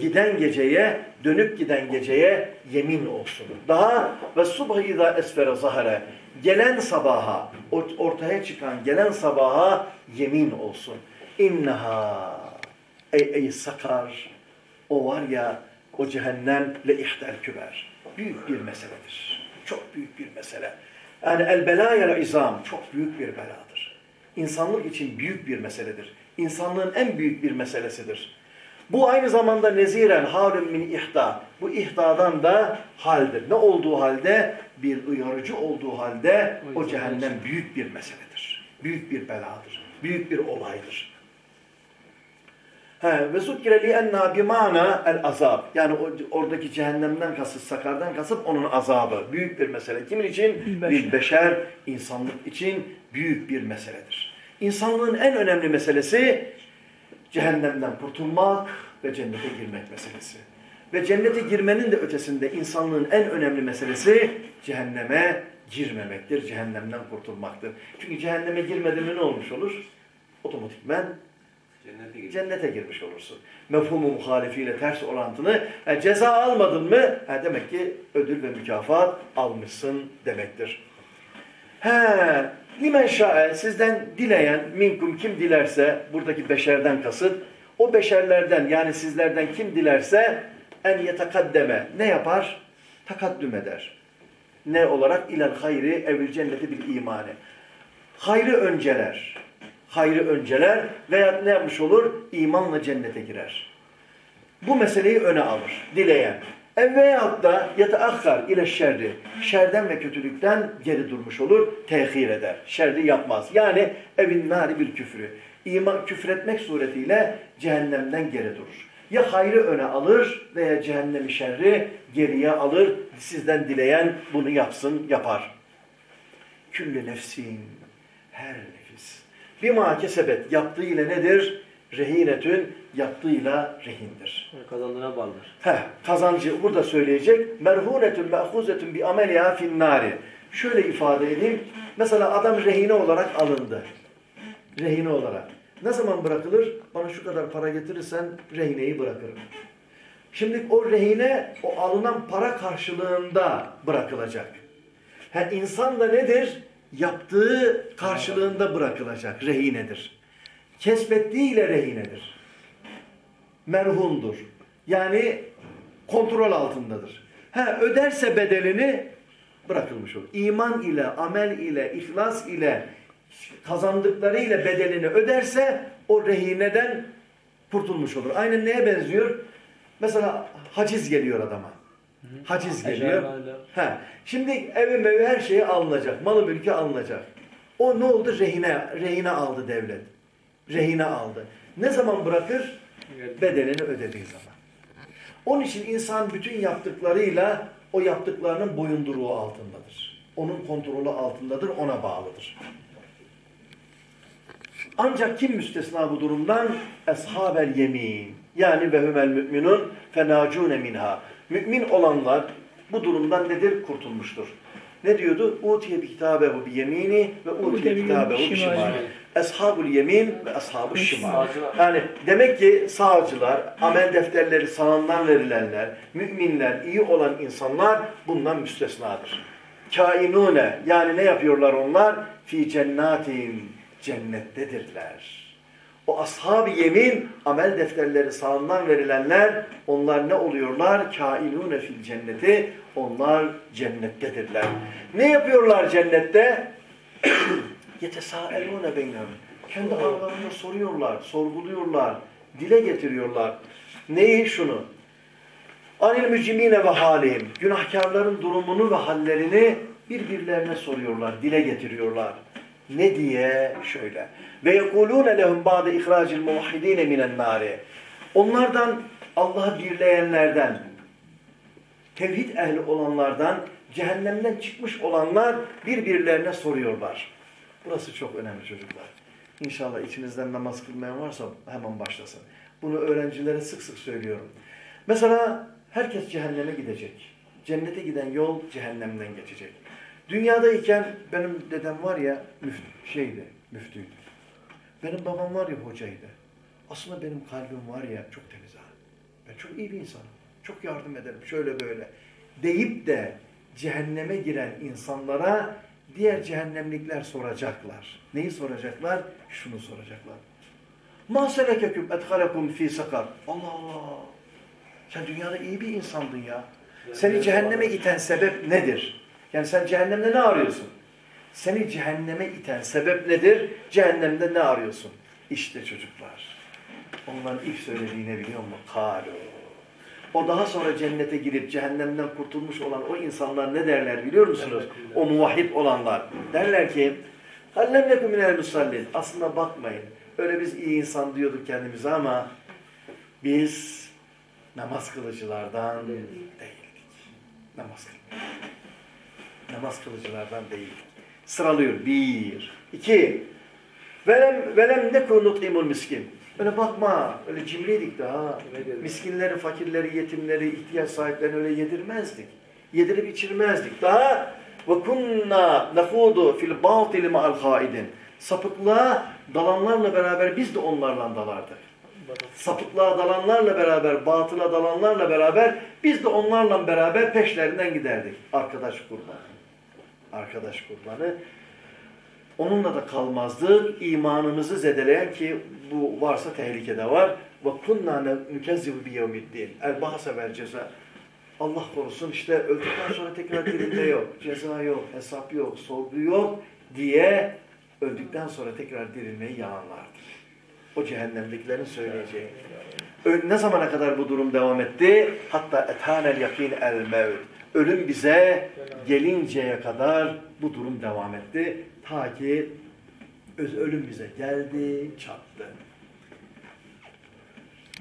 Speaker 1: Giden geceye, dönüp giden geceye yemin olsun. Daha ve subh izâ esfere zahare. Gelen sabaha, ortaya çıkan gelen sabaha yemin olsun. İnneha ey, ey sakar. O var ya, o cehennem le ihtel küber. Büyük bir meseledir. Çok büyük bir mesele. Yani el belâyel izam çok büyük bir beladır. İnsanlık için büyük bir meseledir. İnsanlığın en büyük bir meselesidir. Bu aynı zamanda neziren halün min ihda. Bu ihdadan da haldir. Ne olduğu halde? Bir uyarıcı olduğu halde o cehennem büyük bir meseledir. Büyük bir beladır. Büyük bir olaydır. Ve zukkire li enna bimana el azab. Yani oradaki cehennemden kasıt, sakardan kasıt onun azabı. Büyük bir mesele. Kimin için? Bir beşer, insanlık için büyük bir meseledir. İnsanlığın en önemli meselesi cehennemden kurtulmak ve cennete girmek meselesi. Ve cennete girmenin de ötesinde insanlığın en önemli meselesi cehenneme girmemektir, cehennemden kurtulmaktır. Çünkü cehenneme girmedi mi ne olmuş olur? Otomatikmen cennete, girmiş. cennete girmiş olursun. Mefhumu muhalifiyle ters orantını, yani ceza almadın mı? Yani demek ki ödül ve mükafat almışsın demektir. He, limen şa'e sizden dileyen minkum kim dilerse buradaki beşerden kasıt o beşerlerden yani sizlerden kim dilerse en yetekaddeme ne yapar? Takaddüm eder. Ne olarak? İlel hayri evil cenneti bil imani. Hayrı önceler. Hayrı önceler veya ne yapmış olur? İmanla cennete girer. Bu meseleyi öne alır. Dileyen. Ev veyahut da yeteakkar ile şerri. Şerden ve kötülükten geri durmuş olur. Tehir eder. Şerri yapmaz. Yani evin nari bir küfrü. İman küfretmek suretiyle cehennemden geri durur. Ya hayrı öne alır veya cehennemi şerri geriye alır. Sizden dileyen bunu yapsın, yapar. Küllü nefsin, her nefis. Bir makesebet yaptığı ile nedir? Rehinetün yaptığıyla rehindir.
Speaker 4: Kazandığına bağlıdır.
Speaker 1: Heh, kazancı burada söyleyecek. Merhunetün me'huzetün bi ameliha finnari. Şöyle ifade edeyim. Mesela adam rehine olarak alındı. Rehine olarak. Ne zaman bırakılır? Bana şu kadar para getirirsen rehineyi bırakırım. Şimdi o rehine o alınan para karşılığında bırakılacak. Ha, insan da nedir? Yaptığı karşılığında bırakılacak. Rehinedir. Kesbettiğiyle rehinedir. Merhundur. Yani kontrol altındadır. Ha, öderse bedelini bırakılmış olur. İman ile, amel ile, ihlas ile kazandıklarıyla bedelini öderse o rehineden kurtulmuş olur. Aynen neye benziyor? Mesela haciz geliyor adama. Haciz geliyor. Ha. Şimdi evi mevi her şeyi alınacak. Malı mülkü alınacak. O ne oldu? Rehine, rehine aldı devlet. Rehine aldı. Ne zaman bırakır? Bedelini ödediği zaman. Onun için insan bütün yaptıklarıyla o yaptıklarının boyunduruğu altındadır. Onun kontrolü altındadır, ona bağlıdır. Ancak kim müstesna bu durumdan? Eshabel yemin. Yani ve humel müminun fenacune minha. Mümin olanlar bu durumdan nedir? Kurtulmuştur. Ne diyordu? Utiye bi kitabehu bi yemini ve utiye bi kitabehu bi şimali. Eshabul yemin ve ashabul şimal. Yani demek ki sağcılar, amel defterleri sağından verilenler, müminler, iyi olan insanlar bundan müstesnadır. Kainune yani ne yapıyorlar onlar? Fi cennatin cennettedirler. O ashab-ı yemin amel defterleri sağından verilenler onlar ne oluyorlar? Kainune fil cenneti onlar cennettedirler. Ne yapıyorlar cennette? Yetesaelune beynehum. Kendi aralarında soruyorlar, sorguluyorlar, dile getiriyorlar. Neyi şunu? Anil mücrimine ve halim. Günahkarların durumunu ve hallerini birbirlerine soruyorlar, dile getiriyorlar. Ne diye? Şöyle. Ve yekulûne lehum ba'de ihracil muvahhidîne minen nâri. Onlardan Allah'ı birleyenlerden, tevhid ehli olanlardan, cehennemden çıkmış olanlar birbirlerine soruyorlar. Burası çok önemli çocuklar. İnşallah içinizden namaz kılmayan varsa hemen başlasın. Bunu öğrencilere sık sık söylüyorum. Mesela herkes cehenneme gidecek. Cennete giden yol cehennemden geçecek. Dünyadayken benim dedem var ya müft şeydi, müftüydü. Benim babam var ya hocaydı. Aslında benim kalbim var ya çok temiz ha. Ben çok iyi bir insanım. Çok yardım ederim. Şöyle böyle. Deyip de cehenneme giren insanlara diğer cehennemlikler soracaklar. Neyi soracaklar? Şunu soracaklar. Ma selekeküm edhalekum fi sakar. Allah Allah. Sen dünyada iyi bir insandın ya. Seni cehenneme iten sebep nedir? Yani sen cehennemde ne arıyorsun? Seni cehenneme iten sebep nedir? Cehennemde ne arıyorsun? İşte çocuklar. Onların ilk söylediğini biliyor musun? Kalu. O daha sonra cennete girip cehennemden kurtulmuş olan o insanlar ne derler biliyor musunuz? O muvahhid olanlar. Derler ki Hallem yekum minel musallin. Aslında bakmayın. Öyle biz iyi insan diyorduk kendimize ama biz namaz kılıcılardan değildik. Namaz kılmıyorduk. Namaz kılıcılardan değildik. Sıralıyor. Bir. iki. Velem, velem ne kunut imul miskin. Öyle bakma. Öyle cimriydik daha. Miskinleri, fakirleri, yetimleri, ihtiyaç sahiplerini öyle yedirmezdik. Yedirip içirmezdik. Daha ve kunna nehudu fil batili ma'al haidin. Sapıklığa dalanlarla beraber biz de onlarla dalardık. Sapıklığa dalanlarla beraber, batıla dalanlarla beraber biz de onlarla beraber peşlerinden giderdik. Arkadaş kurbanı. Arkadaş kurbanı. Onunla da kalmazdık. İmanımızı zedeleyen ki bu varsa tehlikede var. Ve kunna nukezzibu bi yevmiddin. El bahse vel. Allah korusun işte öldükten sonra tekrar dirilme yok, ceza yok, hesap yok, sorgu yok diye öldükten sonra tekrar dirilmeyi yalanlardır. O cehennemdekilerin söyleyeceği. Ne zamana kadar bu durum devam etti? Hatta ethanel yakin el. Ölüm bize gelinceye kadar bu durum devam etti. Ta ki öz ölüm bize geldi, çattı.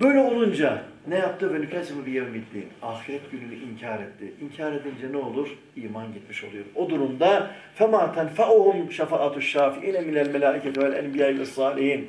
Speaker 1: Böyle olunca ne yaptı? Ve nükesimu bir yevmiddin. Ahiret gününü inkar etti. İnkar edince ne olur? İman gitmiş oluyor. O durumda فَمَا تَنْفَعُهُمْ شَفَاءَةُ الشَّافِئِينَ مِنَ الْمَلَائِكَةِ وَالْاَنْبِيَاءِ وَالصَّالِحِينَ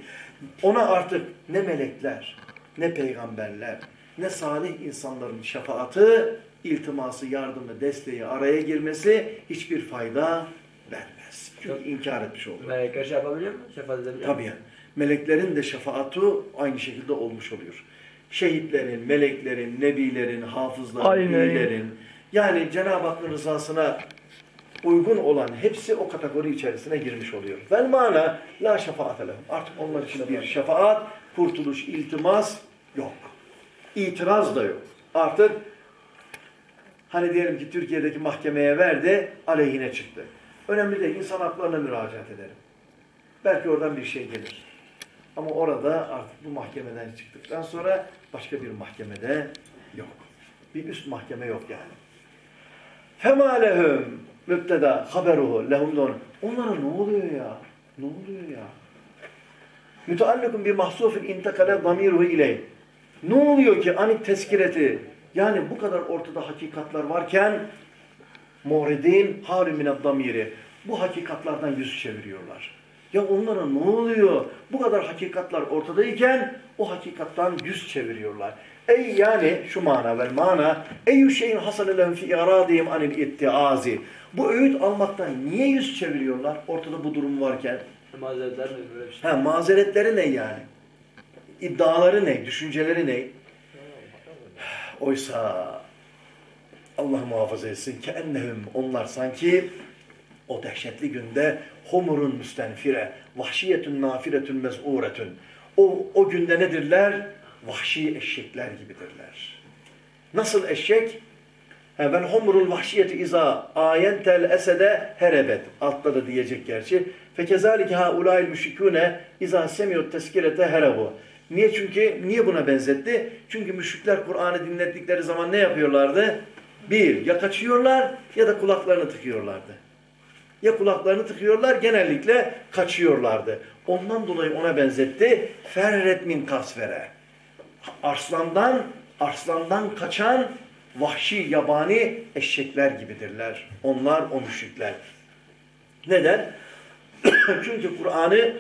Speaker 1: Ona artık ne melekler, ne peygamberler, ne salih insanların şefaati, iltiması, yardımı, desteği araya girmesi hiçbir fayda vermez. Çünkü inkar etmiş oluyor.
Speaker 4: Melekler şey yapabiliyor mu? Şefaat edebiliyor mu?
Speaker 1: Tabii yani. Meleklerin de şefaati aynı şekilde olmuş oluyor. Şehitlerin, meleklerin, nebilerin, hafızların, iyilerin yani Cenab-ı Hakk'ın rızasına uygun olan hepsi o kategori içerisine girmiş oluyor. Vel mana la şefaate lehum. Artık onlar için bir şefaat, kurtuluş, iltimas yok. İtiraz da yok. Artık hani diyelim ki Türkiye'deki mahkemeye verdi, aleyhine çıktı. Önemli değil, insan haklarına müracaat ederim. Belki oradan bir şey gelir. Ama orada artık bu mahkemeden çıktıktan sonra başka bir mahkemede yok. Bir üst mahkeme yok yani. Fema lehum mübteda haberuhu lehum don. Onlara ne oluyor ya? Ne oluyor ya? Müteallikun bir mahsufin intakale damiruhu iley. Ne oluyor ki anik tezkireti? Yani bu kadar ortada hakikatler varken muridin harimine damiri. Bu hakikatlardan yüz çeviriyorlar. Ya onlara ne oluyor? Bu kadar hakikatler ortadayken o hakikattan yüz çeviriyorlar. Ey yani şu mana vel mana eyyü şeyin hasale lehum fi iradihim anil ittiazi. Bu öğüt almaktan niye yüz çeviriyorlar ortada bu durum varken?
Speaker 4: Mazeretler mi böyle bir şey?
Speaker 1: Ha mazeretleri ne yani? İddiaları ne? Düşünceleri ne? Oysa Allah muhafaza etsin ki ennehum onlar sanki o dehşetli günde homurun müstenfire, vahşiyetün nafiretün mez'uretün. O, o günde nedirler? Vahşi eşekler gibidirler. Nasıl eşek? Vel homurul vahşiyeti iza ayentel esede herebet. Altta da diyecek gerçi. Fekezalike haulail müşrikune iza semiyot teskirete herebu. Niye? Çünkü niye buna benzetti? Çünkü müşrikler Kur'an'ı dinlettikleri zaman ne yapıyorlardı? Bir, ya kaçıyorlar ya da kulaklarını tıkıyorlardı. Ya kulaklarını tıkıyorlar genellikle kaçıyorlardı. Ondan dolayı ona benzetti. Ferret min kasvere. Arslandan, arslandan kaçan vahşi yabani eşekler gibidirler. Onlar o müşrikler. Neden? Çünkü Kur'an'ı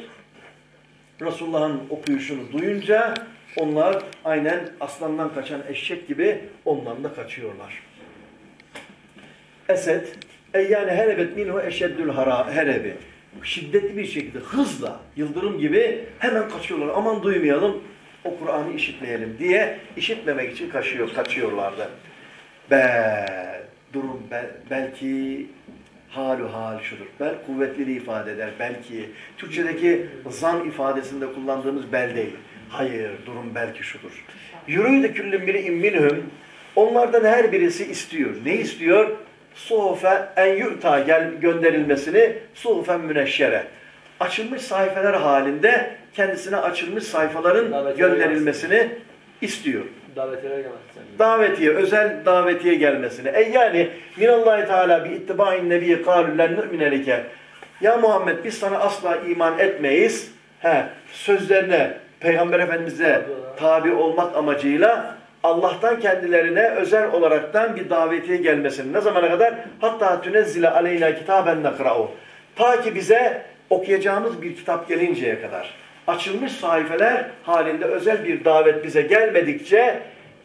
Speaker 1: Resulullah'ın okuyuşunu duyunca onlar aynen aslandan kaçan eşek gibi ondan da kaçıyorlar. Esed, ey yani herebet minhu eşeddül hara herebi. Şiddetli bir şekilde, hızla, yıldırım gibi hemen kaçıyorlar. Aman duymayalım, o Kur'an'ı işitmeyelim diye işitmemek için kaçıyor, kaçıyorlardı. Bel, durum bel, belki halu hal şudur. Bel kuvvetliliği ifade eder. Belki Türkçedeki zan ifadesinde kullandığımız bel değil. Hayır, durum belki şudur. Yürüydü küllün biri imminhum. Onlardan her birisi istiyor. Ne istiyor? Suhufe en yu'ta gel gönderilmesini suhufen müneşşere. Açılmış sayfeler halinde kendisine açılmış sayfaların gönderilmesini istiyor
Speaker 4: Davetlere gelmez sen.
Speaker 1: davetiye, özel davetiye gelmesini. E yani minallahi teala bi ittibain nebiyye kâlü len nu'mine leke. Ya Muhammed biz sana asla iman etmeyiz. He, sözlerine, Peygamber Efendimiz'e tabi olmak amacıyla Allah'tan kendilerine özel olaraktan bir davetiye gelmesini. Ne zamana kadar? Hatta tünezzile aleyna kitaben nekra'u. Ta ki bize okuyacağımız bir kitap gelinceye kadar. Açılmış sayfeler halinde özel bir davet bize gelmedikçe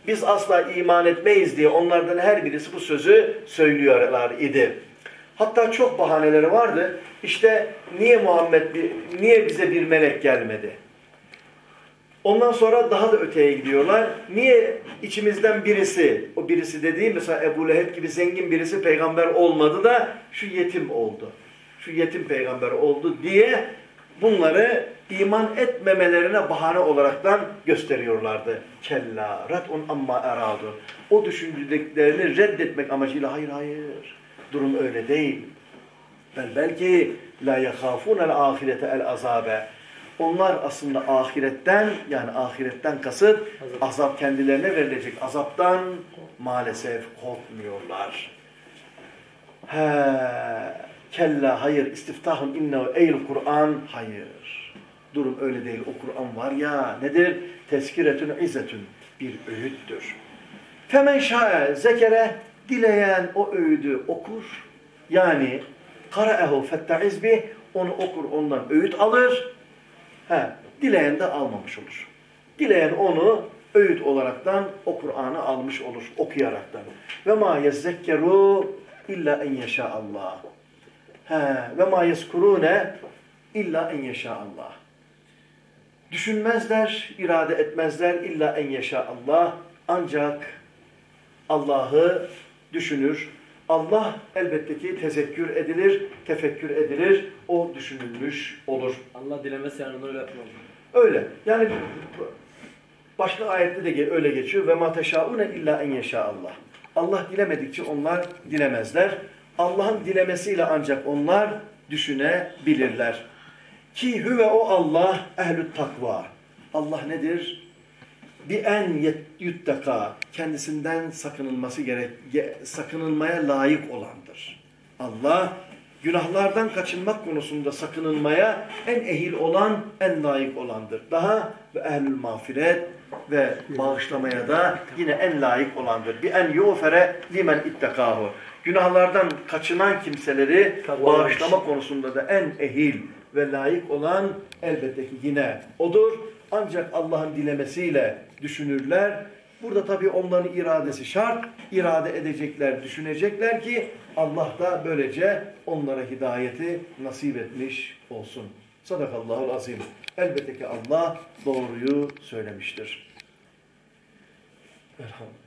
Speaker 1: biz asla iman etmeyiz diye onlardan her birisi bu sözü söylüyorlar idi. Hatta çok bahaneleri vardı. İşte niye Muhammed, niye bize bir melek gelmedi? Ondan sonra daha da öteye gidiyorlar. Niye içimizden birisi, o birisi dediğim mesela Ebu Leheb gibi zengin birisi peygamber olmadı da şu yetim oldu. Şu yetim peygamber oldu diye bunları iman etmemelerine bahane olaraktan gösteriyorlardı. Kella rat'un amma eradu. O düşündüklerini reddetmek amacıyla hayır hayır. Durum öyle değil. Bel belki la yahafun el ahirete el azabe. Onlar aslında ahiretten yani ahiretten kasıt azap kendilerine verilecek azaptan maalesef korkmuyorlar. He, kella hayır istiftahun innehu eyl Kur'an hayır. Durum öyle değil. O Kur'an var ya nedir? Teskiretün izzetün bir öğüttür. Femen şa'e zekere dileyen o öğüdü okur. Yani karaehu fettaiz bi onu okur ondan öğüt alır. He, dileyen de almamış olur. Dileyen onu öğüt olaraktan o Kur'an'ı almış olur okuyaraktan. Ve ma yezekkeru illa en yeşa Allah. He, ve ma yeskurune illa en yeşa Allah. Düşünmezler, irade etmezler illa en yeşa Allah. Ancak Allah'ı düşünür. Allah elbette ki tezekkür edilir, tefekkür edilir. O düşünülmüş olur.
Speaker 4: Allah dilemezse yani öyle yapmıyor.
Speaker 1: Öyle. Yani başka ayette de öyle geçiyor. Ve ma teşaune illa en yeşa Allah. Allah dilemedikçe onlar dilemezler. Allah'ın dilemesiyle ancak onlar düşünebilirler. Ki hüve o Allah ehlü takva. Allah nedir? Bir en yuttaka kendisinden sakınılması gerek ge- sakınılmaya layık olandır. Allah günahlardan kaçınmak konusunda sakınılmaya en ehil olan, en layık olandır. Daha ve ehlül mağfiret ve bağışlamaya da yine en layık olandır. Bir en yufere limen ittekahu. Günahlardan kaçınan kimseleri bağışlama konusunda da en ehil ve layık olan elbette ki yine odur. Ancak Allah'ın dilemesiyle düşünürler. Burada tabii onların iradesi şart. İrade edecekler, düşünecekler ki Allah da böylece onlara hidayeti nasip etmiş olsun. Sadakallahul azim. Elbette ki Allah doğruyu söylemiştir. Elhamdülillah.